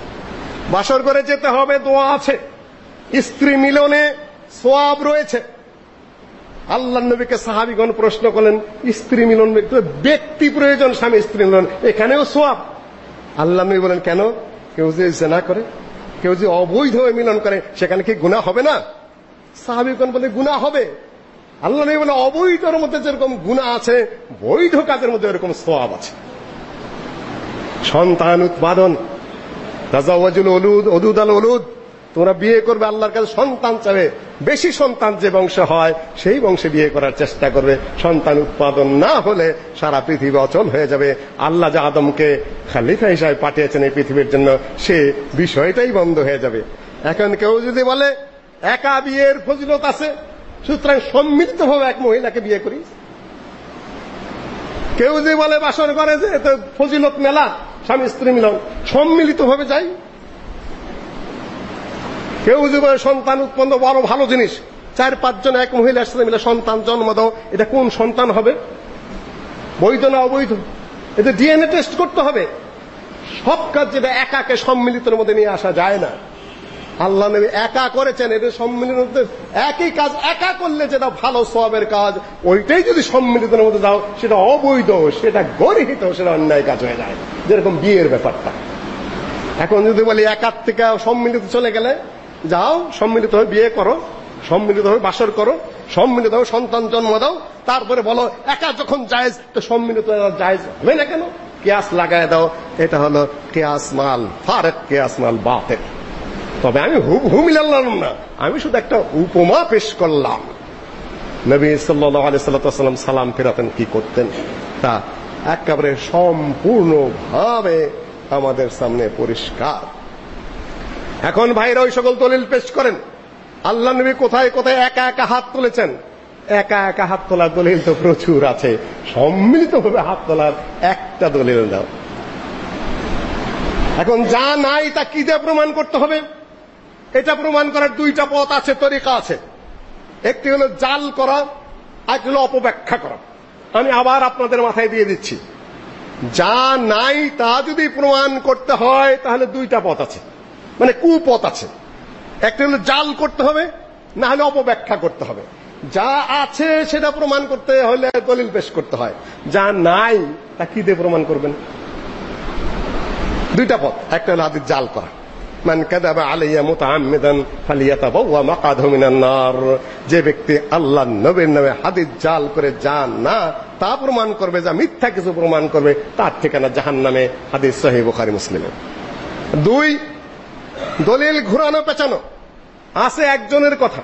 বাসর করে যেতে হবে, দোয়া আছে। স্ত্রী মিলনে সোয়াব রয়েছে। আল্লাহ নবীকে সাহাবিগণ প্রশ্ন করলেন, স্ত্রী মিলন ব্যক্তি প্রয়োজন, স্বামী স্ত্রী মিলন। এখানেও সোয়াব। আল্লাহ নবী বলেন, কেন? কেউ যে জেনা করে, কেউ যে অবৈধ মিলন করে, সেখানে কি গুনাহ হবে না? সাহাবিগণ বলে, গুনাহ হবে। আল্লাহ নবী বলে অবৈধর মধ্যে যেরকম গুনাহ আছে, বৈধ কাজের মধ্যে এরকম সোয়াব আছে। সন্তান উৎপাদন, তাজাওয়াজুল উলুদ উদুদ আল উলুদ। তোমরা বিয়ে করবে, আল্লাহর কাছে সন্তান চাবে। বেশি সন্তান যে বংশে হয়, সেই বংশে বিয়ে করার চেষ্টা করবে। সন্তান উৎপাদন না হলে সারা পৃথিবী অচল হয়ে যাবে। আল্লাহ যে আদমকে খালিফা হিসাবে পাঠিয়েছেন এই পৃথিবীর জন্য, সে বিষয়টাই বন্ধ হয়ে যাবে। এখন কেউ যদি বলে, একা বিয়ের ফজিলত আছে সুতরাং সম্মিলিতভাবে এক মহিলাকে বিয়ে করি। কেউ যে বলে বাসর করে যে ফজিলত মেলা, স্বামী স্ত্রী মিলন, সম্মিলিতভাবে যাই। কেউ যে বলে সন্তান উৎপন্ন বড় ভালো জিনিস, চার পাঁচজন এক মহিলার সাথে মিলে সন্তান জন্ম দাও, এটা কোন সন্তান হবে? বৈধ না অবৈধ? এটা ডিএনএ টেস্ট করতে হবে। সব কাজ যেটা একাকে সম্মিলিতের মধ্যে নিয়ে আসা যায় না। আল্লাহ নবী একা করেছেন এটা সম্মিলিত একই কাজ একা করলে যেটা ভালো সবের কাজ, ওইটাই যদি সম্মিলিতের মধ্যে দাও, সেটা অবৈধ, সেটা গরিহিত, সেটা অন্যায় কাজ হয়ে যায়। যেরকম বিয়ের ব্যাপারটা। এখন যদি বলি একার থেকে সম্মিলিত চলে গেলে, যাও, সম্মিলিত হয়ে বিয়ে করো, সম্মিলিত হয়ে বাসর করো, সম্মিলিত হয়ে সন্তান জন্ম দাও, তারপরে বলো, একা যখন জায়েজ, তো সম্মিলিত জায়েজ হবে না কেন? কেয়াস লাগায় দাও, এটা হলো কেয়াস মাল, ফারেক কেয়াস মাল বাতের তবে আমি হুবহু মিলালাম না। আমি শুধু একটা উপমা পেশ করলাম। নবী সাল্লাল্লাহু আলাইহি সাল্লাম সালাম ফেরাতেন কি করতেন? তা একেবারে সম্পূর্ণভাবে আমাদের সামনে পরিষ্কার। এখন ভাইরা ওই সকল দলিল পেশ করেন। আল্লাহ নবী কোথায় কোথায় একা একা হাত তুলেছেন? একা একা হাত তোলার দলিল তো প্রচুর আছে। সম্মিলিতভাবে হাত তোলার একটা দলিল দাও। এখন যা নাই তা কি দিয়ে প্রমাণ করতে হবে? এটা প্রমাণ করার দুইটা পথ আছে, তরিকা আছে। একটি হলো জাল করা আর হলো অপব্যাখ্যা করা। আমি আবার আপনাদের মাথায় দিয়ে দিচ্ছি। যা নাই তা যদি প্রমাণ করতে হয়, তাহলে দুইটা পথ আছে। মানে কুপথ আছে। একটা হলো জাল করতে হবে, না হলে অপব্যাখ্যা করতে হবে। যা আছে সেটা প্রমাণ করতে হলে দলিল পেশ করতে হয়। যা নাই, তা কি দিয়ে প্রমাণ করবেন? দুইটা পথ। একটা হলো হাদিস জাল করা। মান কাদাবা আলাইয়া মুতাআম্মিদান ফালিয়াতাবাওয়া মাকাদাহু মিনান নার যে ব্যক্তি আল্লাহর নবীর নামে হাদিস জাল করে যান না, তা প্রমাণ করবে যা মিথ্যা কিছু প্রমাণ করবে, তার ঠিকানা জাহান্নামে। হাদিস সহিহ বুখারী মুসলিমে। দুই, দলিল ঘুরানো পেঁচানো আছে একজনের কথা,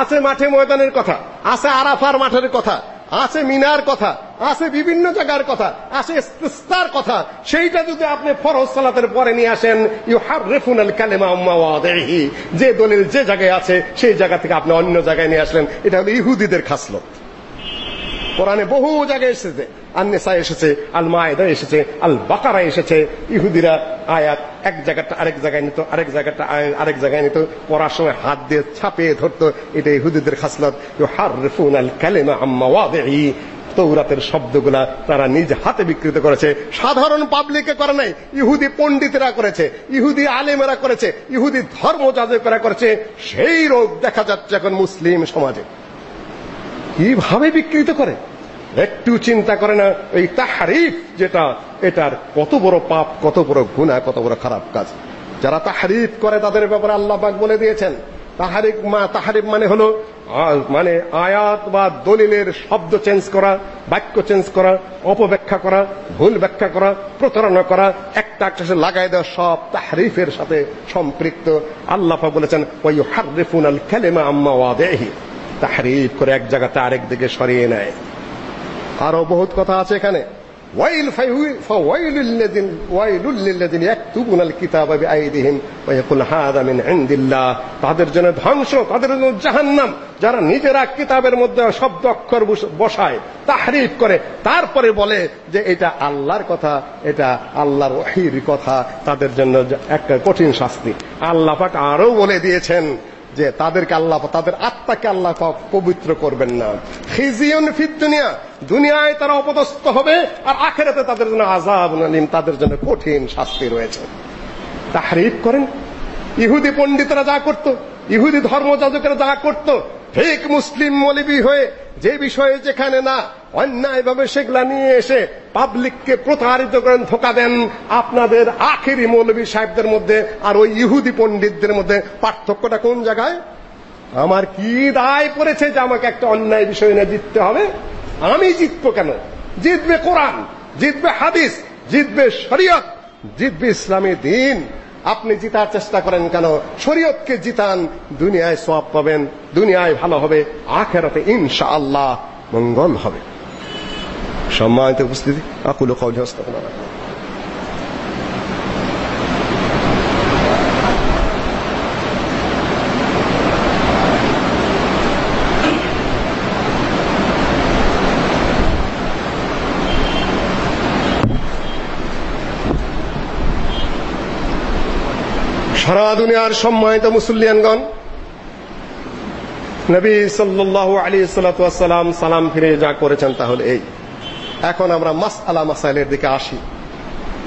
আছে মাঠে ময়দানের কথা, আছে আরাফার মাঠের কথা, আছে মিনার কথা আছে বিভিন্ন জায়গার কথা, আছে ইস্তিস্তার কথা। সেইটা যদি আপনি ফরজ সালাতের পরে নিয়ে আসেন ইউ ইউহাররিফুনাল কালিমা মাওয়াদিহি। যে দলিল যে জায়গায় আছে, সেই জায়গা থেকে আপনি অন্য জায়গায় নিয়ে আসলেন, এটা হলো ইহুদিদের খাসলত। কোরআনে বহু জায়গায় এসেছে আন্নেসা এসেছে আল মায়েদা এসেছে আল বাকারা এসেছে। ইহুদিরা আয়াত এক জায়গাটা আরেক জায়গায় নিত, আরেক জায়গাটা আরেক জায়গায় নিত। পড়ার সময় হাত দিয়ে ছাপিয়ে ধরতো, এটা ইহুদিদের খাসলত। ইউহাররিফুন আল কালিমা আম্মা ওয়াদিহি তৌরাতের শব্দগুলা তারা নিজ হাতে বিকৃত করেছে। সাধারণ পাবলিকে করে নাই, ইহুদি পণ্ডিতেরা করেছে, ইহুদি আলেমেরা করেছে, ইহুদি ধর্মযাজকেরা করেছে। সেই রোগ দেখা যাচ্ছে এখন মুসলিম সমাজে। কীভাবে বিকৃত করে? একটু চিন্তা করে না, এই তাহারিফ যেটা, এটার কত বড় পাপ, কত বড় গুনাহ, কত বড় খারাপ কাজ। যারা তাহারিফ করে তাদের ব্যাপারে আল্লাহ বলে দিয়েছেন। তাহারিফ মা তাহারিফ মানে হলো মানে আয়াত বা দলিলের শব্দ চেঞ্জ করা, বাক্য চেঞ্জ করা, অপব্যাখ্যা করা, ভুল ব্যাখ্যা করা, প্রতারণা করা, একটা একটা লাগাই দেওয়া সব তাহারিফের সাথে সম্পৃক্ত। আল্লাহ বলেছেন ওই হারিফুন আল কালিমা আম্মা ওয়াদেহি। তাহরিফ করে এক জায়গাতে আরেক দিকে সরিয়ে নেয়। আরও বহুত কথা আছে এখানে। ওয়াইল ফাওয়াইলুল লাযিন ওয়াইলুল লিল্লাযিন ইয়াকতুবুনাল কিতাবা বিআইদিহিম ওয়া ইয়াকুল হাযা মিন ইনদিল্লাহ তাদের জন্য ধ্বংস, তাদের জন্য জাহান্নাম। যারা নিজেরা কিতাবের মধ্যে শব্দ অক্ষর বসায়, তাহরিফ করে, তারপরে বলে যে এটা আল্লাহর কথা, এটা আল্লাহর ওহীর কথা, তাদের জন্য একটা কঠিন শাস্তি। আল্লাহ পাক আরও বলে দিয়েছেন যে তাদেরকে আল্লাহ তাদের আত্মাকে আল্লাহ পবিত্র করবেন না। খিজিয়ন ফিদ দুনিয়া। দুনিয়ায় তারা অপদস্থ হবে আর আখেরাতে তাদের জন্য নালিম, তাদের জন্য কঠিন শাস্তি রয়েছে। তাহারিফ করেন। ইহুদি পণ্ডিতরা যা করত, ইহুদি ধর্মযাজকেরা যা করত, ঠিক মুসলিম মৌলবী হয়ে যে বিষয়ে যেখানে না অন্যায়ভাবে সেগুলা নিয়ে এসে পাবলিককে প্রতারিত করেন ধোকা দেন, আপনাদের আখেরি মৌলবী সাহেবদের মধ্যে আর ওই ইহুদি পণ্ডিতদের মধ্যে পার্থক্যটা কোন জায়গায়? আমার কি দায় পড়েছে যে আমাকে একটা অন্যায় বিষয় নিয়ে জিততে হবে? আমি জিতবো কেন? জিতবে কোরআন, জিতবে হাদিস, জিতবে শরীয়ত, জিতবে ইসলামী দিন। আপনি জিতার চেষ্টা করেন কেন? শরীয়তকে জিতান, দুনিয়ায় সওয়াব পাবেন, দুনিয়ায় ভালো হবে, আখেরাতে ইনশাআল্লাহ মঙ্গল হবে। সম্মানিত উপস্থিতি, আকুল কওলি আস্তাগফিরুল্লাহ সারা দুনিয়ার সম্মানিত মুসল্লিয়ানগণ, নবী সাল্লাল্লাহু আলাইহি সাল্লাম সালাম ফিরে যা করেছেন তাহলে এই। এখন আমরা মাসআলা মাসাইলের দিকে আসি।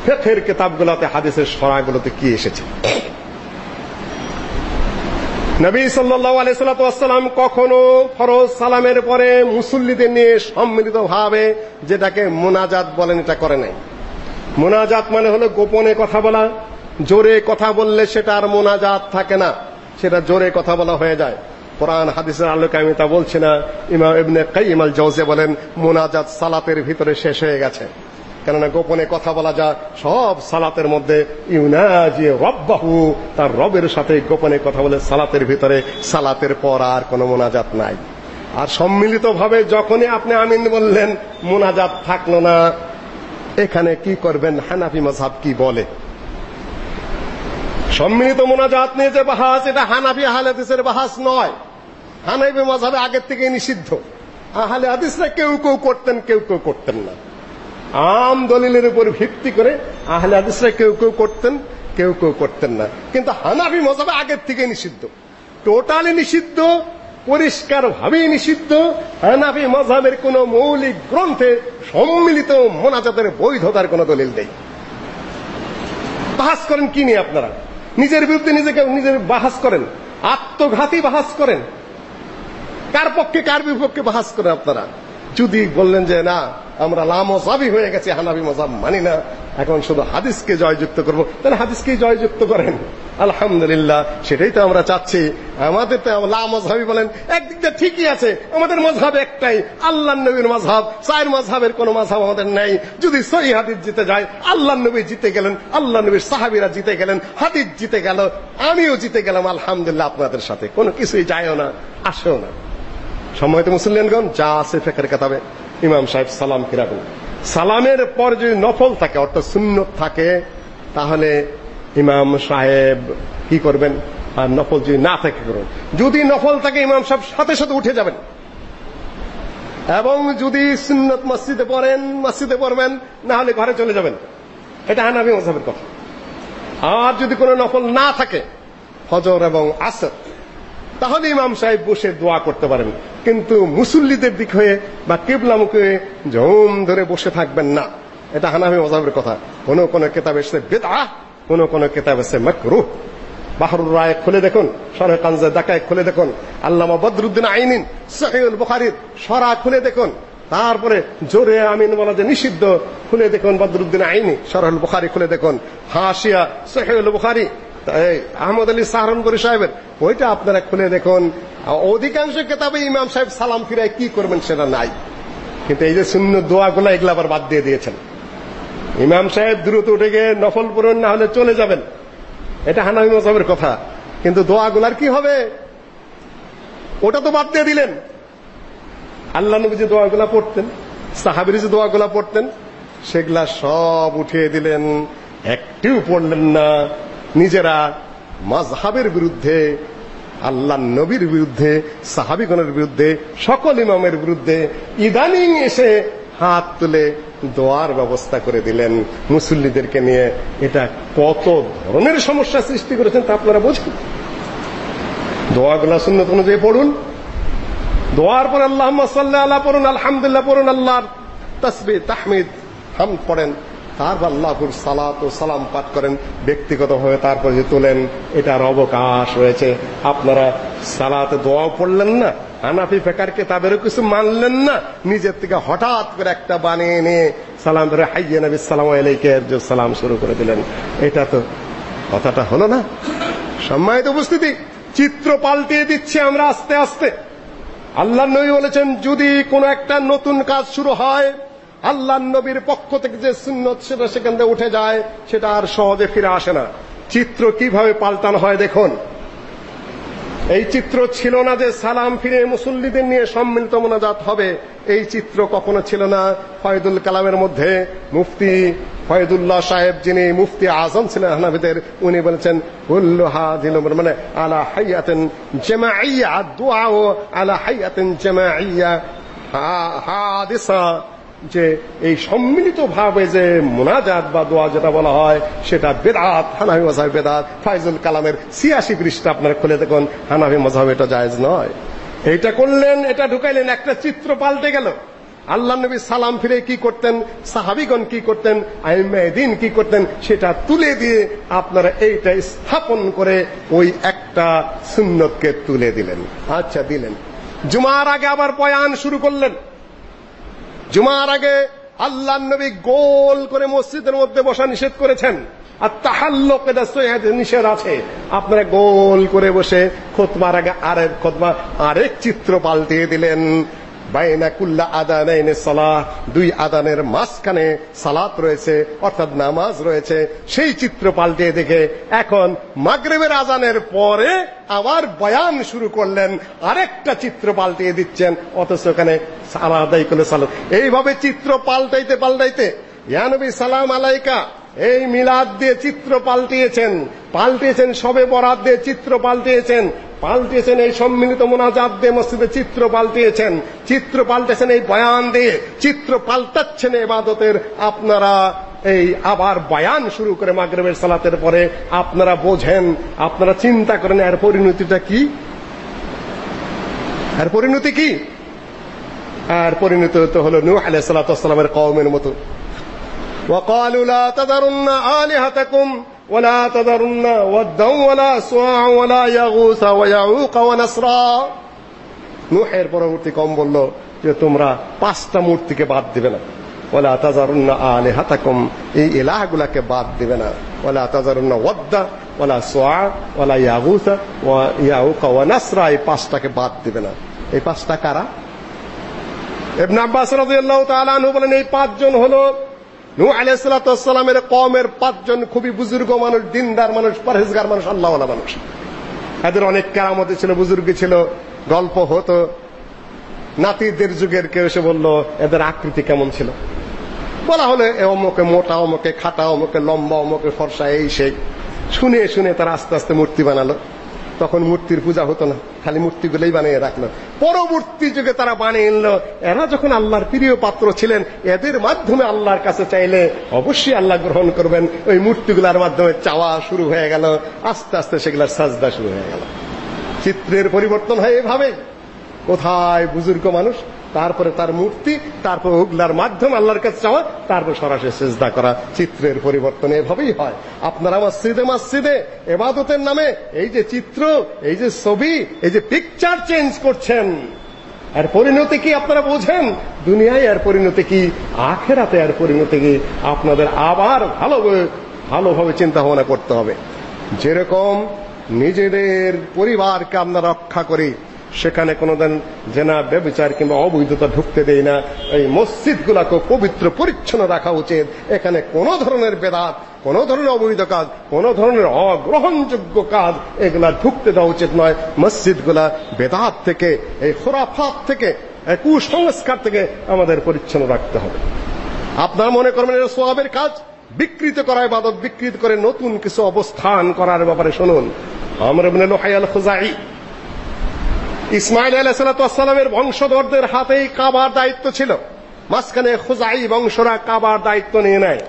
ফিকহের কিতাবগুলোতে, হাদিসের সরাগুলোতে কি এসেছে? নবী সাল্লাল্লাহু আলাইহি সাল্লাম কখনো ফরজ সালামের পরে মুসল্লিদের নিয়ে সম্মিলিতভাবে যেটাকে মুনাজাত বলেন, এটা করে নাই। মুনাজাত মানে হলো গোপনে কথা বলা জোরে কথা বললে সেটা আর মোনাজাত থাকে না। সেটা জোরে কথা বলা হয়ে যায়। কোরআন, হাদিসের আলোকে আমি তা বলছি না। ইমাম ইবনে কাইম আল জাওজি বলেন, মোনাজাত সালাতের ভিতরে শেষ হয়ে গেছে। কেননা গোপনে কথা বলা যা, সব সালাতের মধ্যে ইউনাজি রব্বাহু, তার রবের সাথে গোপনে কথা বলে সালাতের ভিতরে সালাতের পর আর কোনো মোনাজাত নাই। আর সম্মিলিতভাবে যখনই আপনি আমিন বললেন, মোনাজাত থাকল না। এখানে কি করবেন? হানাফি মাযহাব কি বলে? সম্মিলিত মোনাজাত নিয়ে যে বাহাস, এটা হানাফি আহলে হাদিসের বাহাস নয়। হানাফি মাযহাবে আগের থেকে নিষিদ্ধ। আহলে হাদিসরা কেউ কেউ করতেন, কেউ কেউ করতেন না। আম দলিলের উপর ভিত্তি করে আহলে হাদিসরা কেউ কেউ করতেন, কেউ কেউ করতেন না। কিন্তু হানাফি মাযহাবে আগের থেকে নিষিদ্ধ। টোটালি নিষিদ্ধ পরিষ্কার ভাবেই নিষিদ্ধ। হানাফি মজহাবের কোন মৌলিক গ্রন্থে সম্মিলিত মোনাজাতের বৈধতার কোন দলিল নেই। বাহাস করেন কি নিয়ে আপনারা? নিজের বিরুদ্ধে নিজেকে নিজের বাহাস করেন। আত্মঘাতী বাহাস করেন। কার পক্ষে, কার বিপক্ষে বাহাস করেন আপনারা? যদি বললেন যে, না, আমরা লামজাবি হয়ে গেছি, হানাবি মজাব মানি না এখন শুধু হাদিসকে জয়যুক্ত করব। তাহলে হাদিসকেই জয়যুক্ত করেন। আলহামদুলিল্লাহ, সেটাই তো আমরা চাচ্ছি। আমাদের তো লা লামজাবি বলেন, একদিক দিয়ে ঠিকই আছে। আমাদের মজহাব একটাই। আল্লাহ নবীর মজহাব চার মজহাবের কোন মজহাব আমাদের নেই। যদি সহি হাদিস জিতে যায় আল্লাহ নবী জিতে গেলেন আল্লাহ নবীর সাহাবীরা জিতে গেলেন, হাদিস জিতে গেল, আমিও জিতে গেলাম, আলহামদুলিল্লাহ, আপনাদের সাথে। কোনো কিছুই যায়ও না, আসেও না। সম্মানিত মুসলিমগণ যা আছে ফেকের কাতাবে, ইমাম সাহেব সালাম ফিরাবেন। সালামের পর যদি নফল থাকে, অর্থাৎ সুন্নত থাকে, তাহলে ইমাম সাহেব কি করবেন? আর নফল যদি না থাকে করুন যদি নফল থাকে, ইমাম সাহেব সাথে সাথে উঠে যাবেন। এবং যদি সুন্নত মসজিদে পড়েন, মসজিদে পড়বেন, না হলে ঘরে চলে যাবেন। এটা হানাবি মজাবের কথা। আর যদি কোনো নফল না থাকে, ফজর এবং আসর তাহলে ইমাম সাহেব বসে দোয়া করতে পারেন। কিন্তু মুসল্লিদের দিক হয়ে বা কেবলামুখে জম ধরে বসে থাকবেন না। এটা হানাফি মজাবের কথা। কোন কোন কেতাব এসে বেদা কোন কোন কেতাব এসে মাকরুহ বাহরুর রায় খুলে দেখুন সরে কানজে দাকায় খুলে দেখুন, আল্লামা বদরুদ্দিন আইনিন সহিউল বুখারীর সরা খুলে দেখুন। তারপরে জোরে আমিন বলা যে নিষিদ্ধ, খুলে দেখুন বদরুদ্দিন আইনি সরহুল বুখারী খুলে দেখুন। হাসিয়া সহিউল বুখারী আহমদ আলী সাহারনপুরি সাহেবের। ওইটা আপনারা খুলে দেখুন। অধিকাংশ কেতাবে ইমাম সাহেব সালাম ফিরায় কি করবেন সেটা নাই। কিন্তু এই যে শূন্য দোয়াগুলো এগুলো আবার বাদ দিয়ে দিয়েছেন। ইমাম সাহেব দ্রুত উঠে গিয়ে নফল পূরণ না হলে চলে যাবেন। এটা হানাবি মজাবের কথা। কিন্তু দোয়াগুলার কি হবে? ওটা তো বাদ দিয়ে দিলেন। আল্লাহ নবী যে দোয়াগুলা পড়তেন, সাহাবির যে দোয়াগুলা পড়তেন, সেগুলা সব উঠিয়ে দিলেন। একটিও পড়লেন না। নিজেরা মাজহাবের বিরুদ্ধে, আল্লাহ নবীর বিরুদ্ধে, সাহাবিগণের বিরুদ্ধে, সকল ইমামের বিরুদ্ধে ইদানিং এসে হাত তুলে দোয়ার ব্যবস্থা করে দিলেন। মুসল্লিদেরকে নিয়ে এটা কত ধরনের সমস্যা সৃষ্টি করেছেন তা আপনারা বোঝেন? দোয়াগুলা সুন্নত অনুযায়ী পড়ুন। দোয়ার পর আল্লাহ সাল্লাহ পড়ুন, আলহামদুলিল্লাহ পড়ুন, আল্লাহর তসবি তাহমিদ, হাম পড়েন। তারপর আল্লাহর সালাত ও সালাম পাঠ করেন ব্যক্তিগতভাবে তারপর যে তোলেন, এটার অবকাশ রয়েছে। আপনারা সালাতে দোয়াও পড়লেন না, হানাফি ফেকার কেতাবেরও কিছু মানলেন না, নিজের থেকে হঠাৎ করে একটা বানিয়ে নিয়ে সালাম ধরে, হাইয়ে নবী, সালাম আলাইকে সালাম শুরু করে দিলেন। এটা তো কথাটা হলো না? সম্মানিত উপস্থিতি, চিত্র পাল্টিয়ে দিচ্ছে আমরা আস্তে আস্তে। আল্লাহ নবী বলেছেন, যদি কোনো একটা নতুন কাজ শুরু হয় আল্লাহ নবীর পক্ষ থেকে যে সুন্নত সেটা সেখান থেকে উঠে যায়, সেটা আর সহজে ফিরে আসে না। চিত্র কীভাবে পাল্টানো হয় দেখুন। এই চিত্র ছিল না যে সালাম ফিরে মুসল্লিদের নিয়ে সম্মিলিত মোনাজাত হবে। এই চিত্র কখনো ছিল না। ফয়দুল কালামের মধ্যে মুফতি ফয়দুল্লাহ সাহেব যিনি মুফতি আজম ছিলেন হানাফিদের উনি বলেছেন কুল্লু হাদিল মানে আলা হাইয়াতিন জামাইয়া দুআ আলা হাইয়াতিন জামাইয়া হাদিসা। যে এই সম্মিলিত ভাবে যে মোনাজাত বা দোয়া যেটা বলা হয়, সেটা বেদাত, হানাফি মজাহ বেদাত। ফাইজুল কালামের ছিয়াশি পৃষ্ঠা আপনারা খুলে দেখুন, হানাফি মজাহ এটা জায়েজ নয়। এইটা করলেন, এটা ঢুকাইলেন, একটা চিত্র পাল্টে গেল। আল্লাহ নবী সালাম ফিরে কি করতেন? সাহাবিগণ কি করতেন? আইমাদিন কি করতেন? সেটা তুলে দিয়ে আপনারা এইটা স্থাপন করে ওই একটা সুন্নতকে তুলে দিলেন। আচ্ছা দিলেন। জুমার আগে আবার বয়ান শুরু করলেন। জুমার আগে আল্লাহ নবী গোল করে মসজিদের মধ্যে বসা নিষেধ করেছেন। আর তাহাল্লুক এটা নিষেধ আছে। আপনারা গোল করে বসে খুতবার আগে আরেক খুতবা আরেক চিত্র পাল্টিয়ে দিলেন। বাইনা কুল্লা আদানাইনে সালাহ। দুই আদানের মাঝখানে সালাত রয়েছে, অর্থাৎ নামাজ রয়েছে। সেই চিত্র পাল্টে দেখে এখন মাগরিবের আজানের পরে আবার বয়ান শুরু করলেন। আরেকটা চিত্র পাল্টিয়ে দিচ্ছেন, অথচ ওখানে আলাদাই করে সালাত। এইভাবে চিত্র পাল্টাইতে পাল্টাইতে ইয়ানবী সালাম আলাইকা। এই মিলাদ দিয়ে চিত্র পাল্টিয়েছেন। পাল্টিয়েছেন সবে বরাত দিয়ে চিত্র পাল্টিয়েছেন। পাল্টিয়েছেন এই সম্মিলিত মোনাজাত দিয়ে মসজিদে চিত্র পাল্টিয়েছেন। চিত্র পাল্টেছেন এই বয়ান দিয়ে। চিত্র পাল্টাচ্ছেন এবাদতের আপনারা এই আবার বয়ান শুরু করে মাগরিবের সালাতের পরে আপনারা বোঝেন, আপনারা চিন্তা করেন, এর পরিণতিটা কি? এর পরিণতি কি? আর পরিণতি তো হলো নূহ আলাইহিস কওমের মতো। وقالوا لا تذرن آلهتكم ولا تذرن ودا ولا سواع ولا يغوث ويعوق ونسرا নূহের পরবর্তী কম বলল যে তোমরা পাঁচটা মূর্তিকে বাদ দিবে না ওলা তাজারুন্না আলিহাতাকুম এই ইলাহগুলাকে বাদ দিবে না ওলা তাজারুন্না ওয়াদ্দা ওলা সোয়া ওলা ইয়াগুসা ওয়া ইয়াউকা ওয়া নাসরা এই পাঁচটাকে বাদ দিবে না এই পাঁচটা কারা ইবনে আব্বাস রাদিয়াল্লাহু তাআলা আনহু বলেন এই পাঁচজন হলো নূহ আলাইহিস সালাতু ওয়াসসালামের কওমের পাঁচজন খুবই বুজুর্গ মানুষ, দিনদার মানুষ, পরহেজগার মানুষ, আল্লাহওয়ালা মানুষ। এদের অনেক কেরামতি ছিল, বুজুর্গ ছিল, গল্প হতো। নাতিদের যুগের কেউ এসে বলল, এদের আকৃতি কেমন ছিল? বলা হলে, এ অমুকে মোটা, অমুকে খাটা, অমুকে লম্বা, অমুকে ফর্সা, এই সেই। শুনে শুনে তারা আস্তে আস্তে মূর্তি বানালো। তখন মূর্তির পূজা হতো না। খালি মূর্তিগুলোই বানিয়ে রাখল। পরবর্তী যুগে তারা বানিয়ে এনলো এরা যখন আল্লাহর প্রিয় পাত্র ছিলেন, এদের মাধ্যমে আল্লাহর কাছে চাইলে অবশ্যই আল্লাহ গ্রহণ করবেন। ওই মূর্তিগুলার মাধ্যমে চাওয়া শুরু হয়ে গেল। আস্তে আস্তে সেগুলার সাজদা শুরু হয়ে গেল। চিত্রের পরিবর্তন হয় এভাবে কোথায় বুজুর্গ মানুষ তারপরে তার মূর্তি, তারপর ওগুলার মাধ্যমে আল্লাহর কাছে চাওয়া, তারপর সরাসরি সেজদা করা। চিত্রের পরিবর্তন এভাবেই হয়। আপনারা মসজিদে মসজিদে, এবাদতের নামে এই যে চিত্র, এই যে ছবি, এই যে পিকচার চেঞ্জ করছেন। আর পরিণতি কি আপনারা বোঝেন? দুনিয়ায় আর পরিণতি কি? আখেরাতে আর পরিণতি কি? আপনাদের আবার ভালোভাবে ভালোভাবে চিন্তা ভাবনা করতে হবে। যেরকম নিজেদের পরিবারকে আমরা রক্ষা করি সেখানে কোনোদিন জেনা ব্যবচার কিংবা অবৈধতা ঢুকতে দেই না। এই মসজিদগুলোকে পবিত্র, পরিচ্ছন্ন রাখা উচিত। এখানে কোন ধরনের বেদাত, কোন ধরনের অবৈধ কাজ, কোন ধরনের অগ্রহণযোগ্য কাজ, এগুলা ঢুকতে দেওয়া উচিত নয়। মসজিদগুলা বেদাত থেকে, এই খোরাফাত থেকে, এই কুসংস্কার থেকে আমাদের পরিচ্ছন্ন রাখতে হবে। আপনারা মনে করবেন এটা সোয়াবের কাজ? বিকৃত করা ইবাদত, বিকৃত করে নতুন কিছু অবস্থান করার ব্যাপারে শুনুন। আমর ইবনে লুহাই আল খুজাই ইসমাইল আলাইহিসসালামের বংশধরদের হাতেই কাবার দায়িত্ব ছিল। মাঝখানে খুজাই বংশরা কাবার দায়িত্ব নিয়ে নেয়।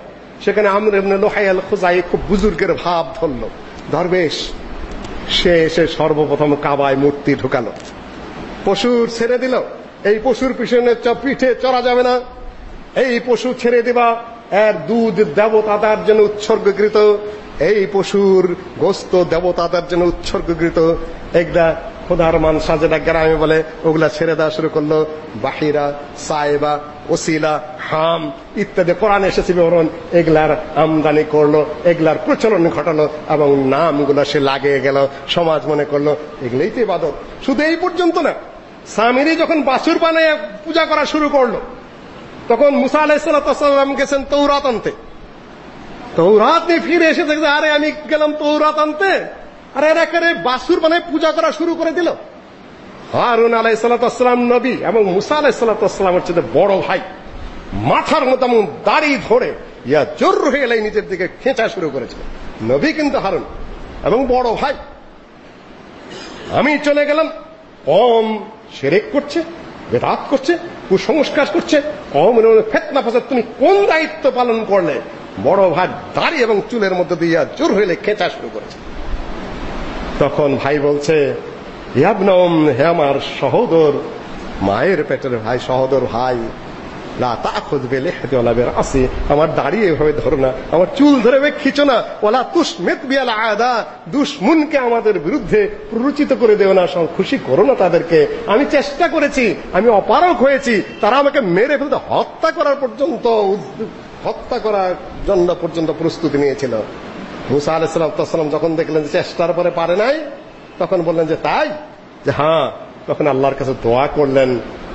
সেখানে আমর ইবনে লুহাই খুজাই খুব বুজুর্গের ভাব ধরল। দরবেশ সে এসে সর্বপ্রথম কাবায় মূর্তি ঢুকালো। পশুর ছেড়ে দিল। এই পশুর পিছনে পিঠে চড়া যাবে না। এই পশু ছেড়ে দিবা। এর দুধ দেবতাদের জন্য উৎসর্গকৃত। এই পশুর গোস্ত দেবতাদের জন্য উৎসর্গকৃত। একটা খোদার মান সাজেদা গ্রামে বলে, ওগুলা ছেড়ে দেওয়া শুরু করল। বাহিরা, সাইবা, ওসিলা, হাম ইত্যাদি কোরআন এসেছে বিবরণ। এগুলার আমদানি করল, এগুলার প্রচলন ঘটালো এবং নামগুলো সে লাগিয়ে গেল। সমাজ মনে করল, এগুলোই তো ইবাদত। শুধু এই পর্যন্ত না, স্বামীরই যখন বাছুর বানায় পূজা করা শুরু করল তখন মুসা আলাইসাল্লাম গেছেন তৌরাত আনতে। তৌরাত নিয়ে ফিরে এসে দেখছে, আরে আমি গেলাম তৌরাত আনতে। আরে এরা করে বাসুর মানে পূজা করা শুরু করে দিল। হারুন আলাইসাল্লাম নবী এবং মুসা আলাইসাল্লাম হচ্ছে বড় ভাই। মাথার মতো এমন দাড়ি ধরে ইয়া জোর হয়ে এলাই নিজের দিকে খেঁচা শুরু করেছিল। নবী কিন্তু হারুন এবং বড় ভাই। আমি চলে গেলাম। কম সেরেক করছে, বেদাত করছে কুসংস্কার করছে, কম ফেতনা ফাসাদ তুমি কোন দায়িত্ব পালন করলে? বড় ভাই দাড়ি এবং চুলের মধ্যে দিয়ে জোর হইলে খেঁচা শুরু করেছে? তখন ভাই বলছে ইয়াবনম হে আমার সহোদর, মায়ের পেটের ভাই, সহোদর ভাই লা তাখুদ বিলিহতি ওয়ালা বিরাসি আমার দাড়ি এভাবে ধরো না, আমার চুল ধরে খিচো না ওয়ালা তুসমিত বিয়াল আদা দুশমনকে আমাদের বিরুদ্ধে প্ররোচিত করে দেও না সব খুশি করো না তাদেরকে। আমি চেষ্টা করেছি, আমি অপারক হয়েছি, তারা আমাকে মেরে ফেলতে হত্যা করার পর্যন্ত হত্যা করার জন্য পর্যন্ত প্রস্তুতি নিয়েছিল। মুসা আলাইসালাম যখন দেখলেন যে চেষ্টার পরে পারে নাই, তখন বললেন যে তাই? যে হ্যাঁ তখন আল্লাহর কাছে দোয়া করলেন।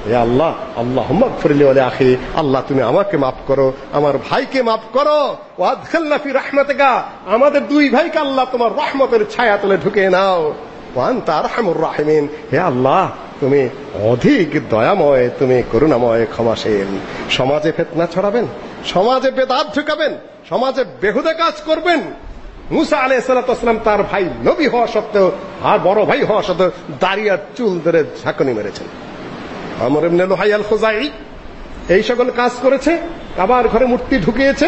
হে আল্লাহ আল্লাহ ফিরলি ওলে আখি আল্লাহ, তুমি আমাকে মাফ করো, আমার ভাইকে মাফ করো। ওয়াদখালনা ফি রাহমাতিকা। আমাদের দুই ভাইকে আল্লাহ তোমার রহমতের ছায়া তলে ঢুকে নাও। ওয়ান তার হামুর রাহিমিন। হে আল্লাহ, তুমি অধিক দয়াময়, তুমি করুণাময়, ক্ষমাশীল। সমাজে ফেতনা ছড়াবেন, সমাজে বেদাত ঢুকাবেন, সমাজে বেহুদা কাজ করবেন। মুসা আলাইহিসসালাম তার ভাই নবী হওয়া সত্ত্বেও, আর বড় ভাই হওয়া সত্ত্বেও দাঁড়িয়ে চুল ধরে ঝাঁকুনি মেরেছেন। আমর ইবনে লুহাই আল খুজাই এই সকল কাজ করেছে, আবার ঘরে মূর্তি ঢুকিয়েছে।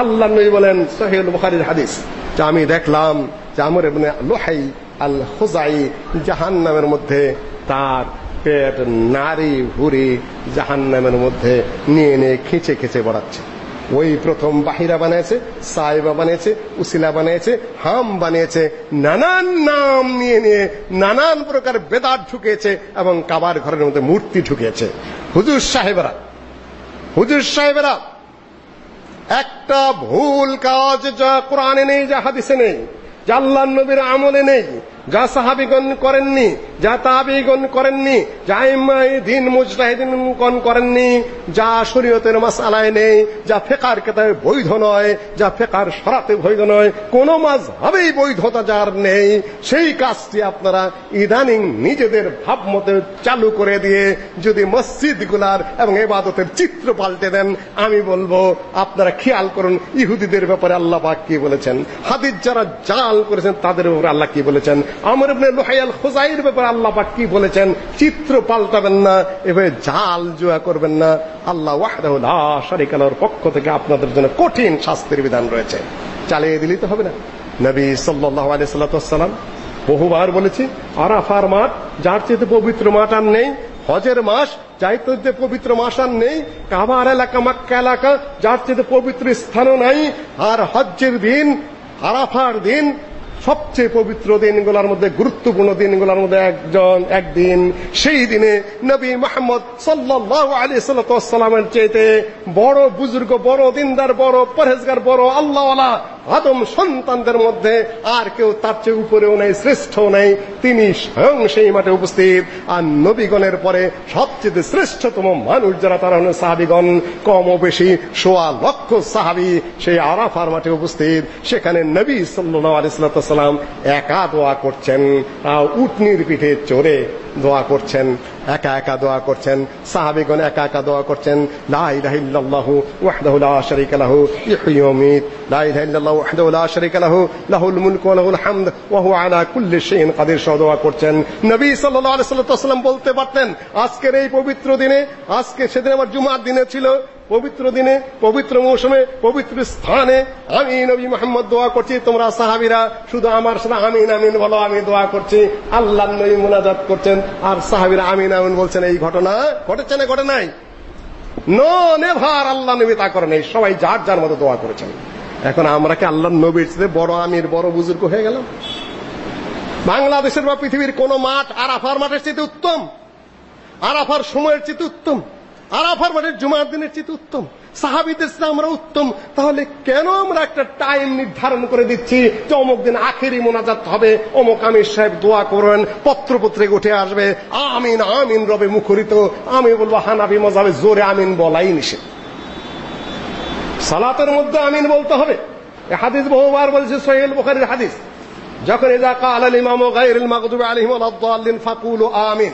আল্লাহ নবী বলেন সোহেল বুখারীর হাদিস, যে আমি দেখলাম যে আমর ইবনে লুহাই আল খুজাই জাহান্নামের মধ্যে তার পেট নারী ভুরি জাহান্নামের মধ্যে নিয়ে নিয়ে খেঁচে খেঁচে বেড়াচ্ছে। ওই প্রথম বাহিরা বানিয়েছে, সাইবা বানিয়েছে, উসিলা বানিয়েছে, হাম বানিয়েছে, নানান নাম নিয়ে নিয়ে নানান প্রকার বেদাত ঢুকিয়েছে এবং কাবার ঘরের মধ্যে মূর্তি ঢুকিয়েছে। হুজুর সাহেবরা হুজুর সাহেবরা, একটা ভুল কাজ যা কোরআনে নেই, যা হাদিসে নেই, যা আল্লাহ নবীর আমলে নেই যা সাহাবিগণ করেননি, যা তাবিগণ করেননি, যা ইমাই দিন মুজতাহিদিনগণ করেননি, যা শরীয়তের মাসালায় নেই, যা ফেকার কেতাবে বৈধ নয়, যা ফেকার সরাতে বৈধ নয়, কোন মাঝহবেই বৈধতা যার নেই, সেই কাজটি আপনারা ইদানিং নিজেদের ভাবমতে চালু করে দিয়ে যদি মসজিদগুলার এবং এবাদতের চিত্র পাল্টে দেন, আমি বলব আপনারা খেয়াল করুন, ইহুদিদের ব্যাপারে আল্লাহ পাক কি বলেছেন, হাদিস যারা জাল করেছেন তাদের উপরে আল্লাহ কি বলেছেন আমর ইবনে লুহাইয়াল খুজাইর ব্যাপারে আল্লাহ পাক কি বলেছেন? চিত্র পাল্টাবেন না, এভাবে জাল জুয়া করবেন না। আল্লাহ ওয়াহদাহু লা শারীকা লাহুর পক্ষ থেকে আপনাদের জন্য কঠিন শাস্তির বিধান রয়েছে। চালিয়ে দিলেই তো হবে না। নবী সাল্লাল্লাহু আলাইহি সাল্লাম বহুবার বলেছি, আরাফার মাঠ, যার চেয়ে পবিত্র মাঠ আর নেই, হজের মাস চাইতে পবিত্র মাস আর নেই, কাবার এলাকা, মাক্কা এলাকা, যার চেয়ে পবিত্র স্থানও নাই, আর হজ্জের দিন, আরাফার দিন সবচেয়ে পবিত্র দিনগুলোর মধ্যে, গুরুত্বপূর্ণ দিনগুলোর মধ্যে একজন, একদিন, সেই দিনে নবী মোহাম্মদ সাল্লাল্লাহু আলাইহি সাল্লামের চাইতে বড় বুজুর্গ, বড় দিনদার, বড় পরহেজগার, বড় আল্লাহওয়ালা আদম সন্তানদের মধ্যে আর কেউ তার চেয়ে উপরেও নেই, শ্রেষ্ঠও নেই। তিনি স্বয়ং সেই মাঠে উপস্থিত। আর নবীগণের পরে সবচেয়ে শ্রেষ্ঠতম মানুষ যারা, তারা হলেন সাহাবিগণ। কম ও বেশি সোয়া লক্ষ সাহাবি সেই আরাফার মাঠে উপস্থিত। সেখানে নবী সাল্লাল্লাহু আলাইহি সাল্লাম একা দোয়া করছেন। উটনির পিঠে চড়ে দোয়া করছেন। একা একা দোয়া করছেন। সাহাবিগণ একা একা দোয়া করছেন। লা ইলাহা ইল্লাল্লাহু ওয়াহদাহু লাহু ইহয়ী ওয়া লাহু, লাহুল মুলকু ওয়া লাহুল হামদ, ওয়া হুয়া আলা কুল্লি শাইইন কাদির দোয়া করছেন। নবী সাল্লাল্লাহু আলাইহি সাল্লাম বলতে পারতেন, আজকের এই পবিত্র দিনে, আজকে সেদিন আমার জুমার দিনে ছিল, পবিত্র দিনে, পবিত্র মৌসুমে, পবিত্র স্থানে আমি নবী দোয়া করছি, তোমরা শুধু আমার সাথে আমিন আমিন বলো, আমি দোয়া করছি। আল্লাহ নবী করছেন, আর সাহাবিরা আমিন আমিন বলছেন, এই ঘটনা ঘটেছে না ঘটে নাই? নো নেভার আল্লাহ নবী তা করে নাই, সবাই যার যার মতো দোয়া করেছেন। এখন আমরা কি আল্লাহ নবীর সাথে বড় আমির, বড় বুজুর্গ হয়ে গেলাম? বাংলাদেশের বা পৃথিবীর কোন মাঠ আরাফার মাঠের চেয়ে উত্তম, আরাফার সময়ের চেয়ে উত্তম, আরাফার মাঠের জুমার দিনের চেয়ে উত্তম, সাহাবিদের চেয়ে আমরা উত্তম। তাহলে কেন আমরা একটা টাইম নির্ধারণ করে দিচ্ছি? যে অমুক দিন আখেরি মোনাজাত হবে। অমুক আমির সাহেব দোয়া করবেন পত্রপত্রে উঠে আসবে, আমিন আমিন রবে মুখরিত। আমি বলব হানাবি মজাবে জোরে আমিন বলাই নিষেধ। সালাতের মধ্যে আমিন বলতে হবে। এ হাদিস বহুবার বলছে সোহেল বুখারীর হাদিস। যখন ইজা কাল আল ইমাম গায়রুল মাগদুবি আলাইহিম ওয়ালাদ-দাল্লিন ফাকুলু আমিন।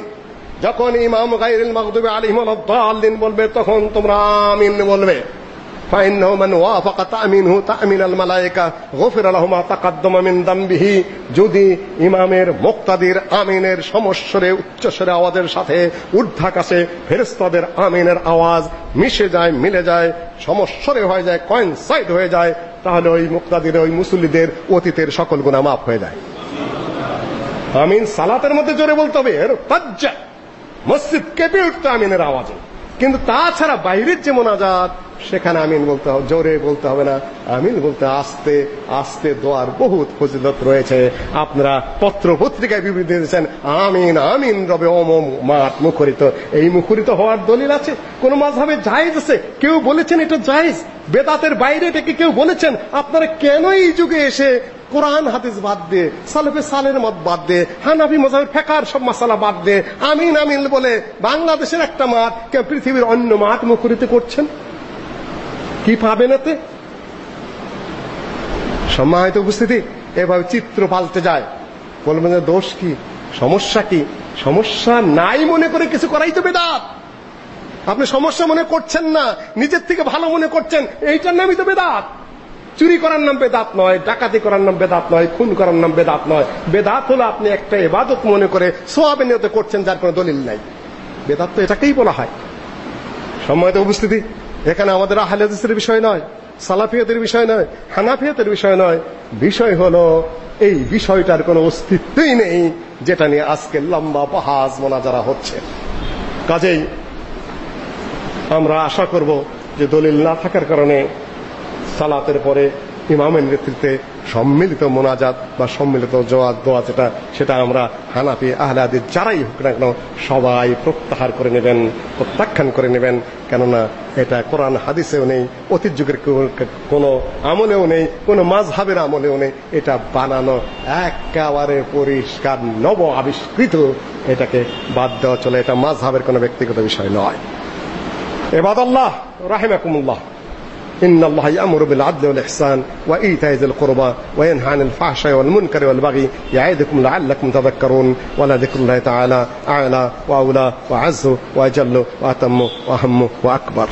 যখন ইমাম গায়রুল মাগদুবি আলাইহিম ওয়ালাদ-দাল্লিন বলবে, তখন তোমরা আমিন বলবে। فإنه من وافق تأمينه تأمين الملائكة غفر له ما تقدم من ذنبه যদি ইমামের মুক্তাদির আমিনের সমস্বরে উচ্চস্বরে আওয়াজের সাথে ঊর্ধ্বাকাশে ফেরেশতাদের আমিনের আওয়াজ মিশে যায় মিলে যায় সমস্বরে হয়ে যায় কয়েনসাইড হয়ে যায় তাহলে ওই মুক্তাদির ওই মুসল্লিদের অতীতের সকল গুনাহ মাফ হয়ে যায় আমিন সালাতের মধ্যে জোরে বলতে হবে এর তাজ্জা মসজিদ কেঁপে উঠতে আমিনের আওয়াজে কিন্তু তাছাড়া বাইরের যে মোনাজাত সেখানে আমিন বলতে হবে, জোরে বলতে হবে না। আমিন বলতে আস্তে আস্তে দোয়ার বহুত ফজিলত রয়েছে। আপনারা পত্র পত্রিকায় বিবৃতি দিয়েছেন, আমিন আমিন, রবে ওম, মাত মুখরিত। এই মুখরিত হওয়ার দলিল আছে? কোন মাঝহাবে জায়েজ আছে? কেউ বলেছেন এটা জায়েজ? বেদাতের বাইরে থেকে কেউ বলেছেন, আপনারা কেন এই যুগে এসে কোরআন হাদিস বাদ দিয়ে, সালেফে সালের মত বাদ দিয়ে, হানাফি মজাবের ফেকার সব মশালা বাদ দিয়ে, আমিন আমিন বলে বাংলাদেশের একটা মাঠ, কেউ পৃথিবীর অন্য মাঠ মুখরিত করছেন? কি পাবেন এতে? সম্মানিত উপস্থিতি, এভাবে চিত্র পাল্টে যায়। বলবেন যে দোষ কি? সমস্যা কি? সমস্যা নাই মনে করে কিছু করাই তো বেদাত। আপনি সমস্যা মনে করছেন না, নিজের থেকে ভালো মনে করছেন, এইটার নামই তো বেদাত। চুরি করার নাম বেদাত নয়, ডাকাতি করার নাম বেদাত নয়, খুন করার নাম বেদাত নয়। বেদাত হলো আপনি একটা ইবাদত মনে করে সোয়াবে নিয়ত করছেন যার কোনো দলিল নাই। বেদাত তো এটাকেই বলা হয়। সম্মানিত উপস্থিতি, এখানে আমাদের আহলে হাদিসের বিষয় নয়, সালাফিয়াতের বিষয় নয়, হানাফিয়াতের বিষয় নয়। বিষয় হলো এই বিষয়টার কোনো অস্তিত্বই নেই, যেটা নিয়ে আজকে লম্বা পাহাজ বাহাজ মোনাজারা হচ্ছে। কাজেই আমরা আশা করব যে দলিল না থাকার কারণে সালাতের পরে ইমামের নেতৃত্বে সম্মিলিত মোনাজাত বা সম্মিলিত জোয়াজ দোয়া যেটা, সেটা আমরা হানাফি আহলাদের যারাই হোক না কেন সবাই প্রত্যাহার করে নেবেন, প্রত্যাখ্যান করে নেবেন। কেননা এটা কোরআন হাদিসেও নেই, অতীত কোনো আমলেও নেই, কোনো মাঝহাবের আমলেও নেই। এটা বানানো একেবারে পরিষ্কার, নব আবিষ্কৃত। এটাকে বাদ দেওয়া চলে, এটা মাঝহাবের কোনো ব্যক্তিগত বিষয় নয়। এবাদাল্লাহ, রাহিমাকুমুল্লাহ। إن الله يأمر بالعدل والإحسان وإيتاء ذي القربى وينهى عن الفحشاء والمنكر والبغي يعظكم لعلكم تذكرون ولذكر الله تعالى أعلى وأولى وأعز وأجل وأتم وأهم وأكبر.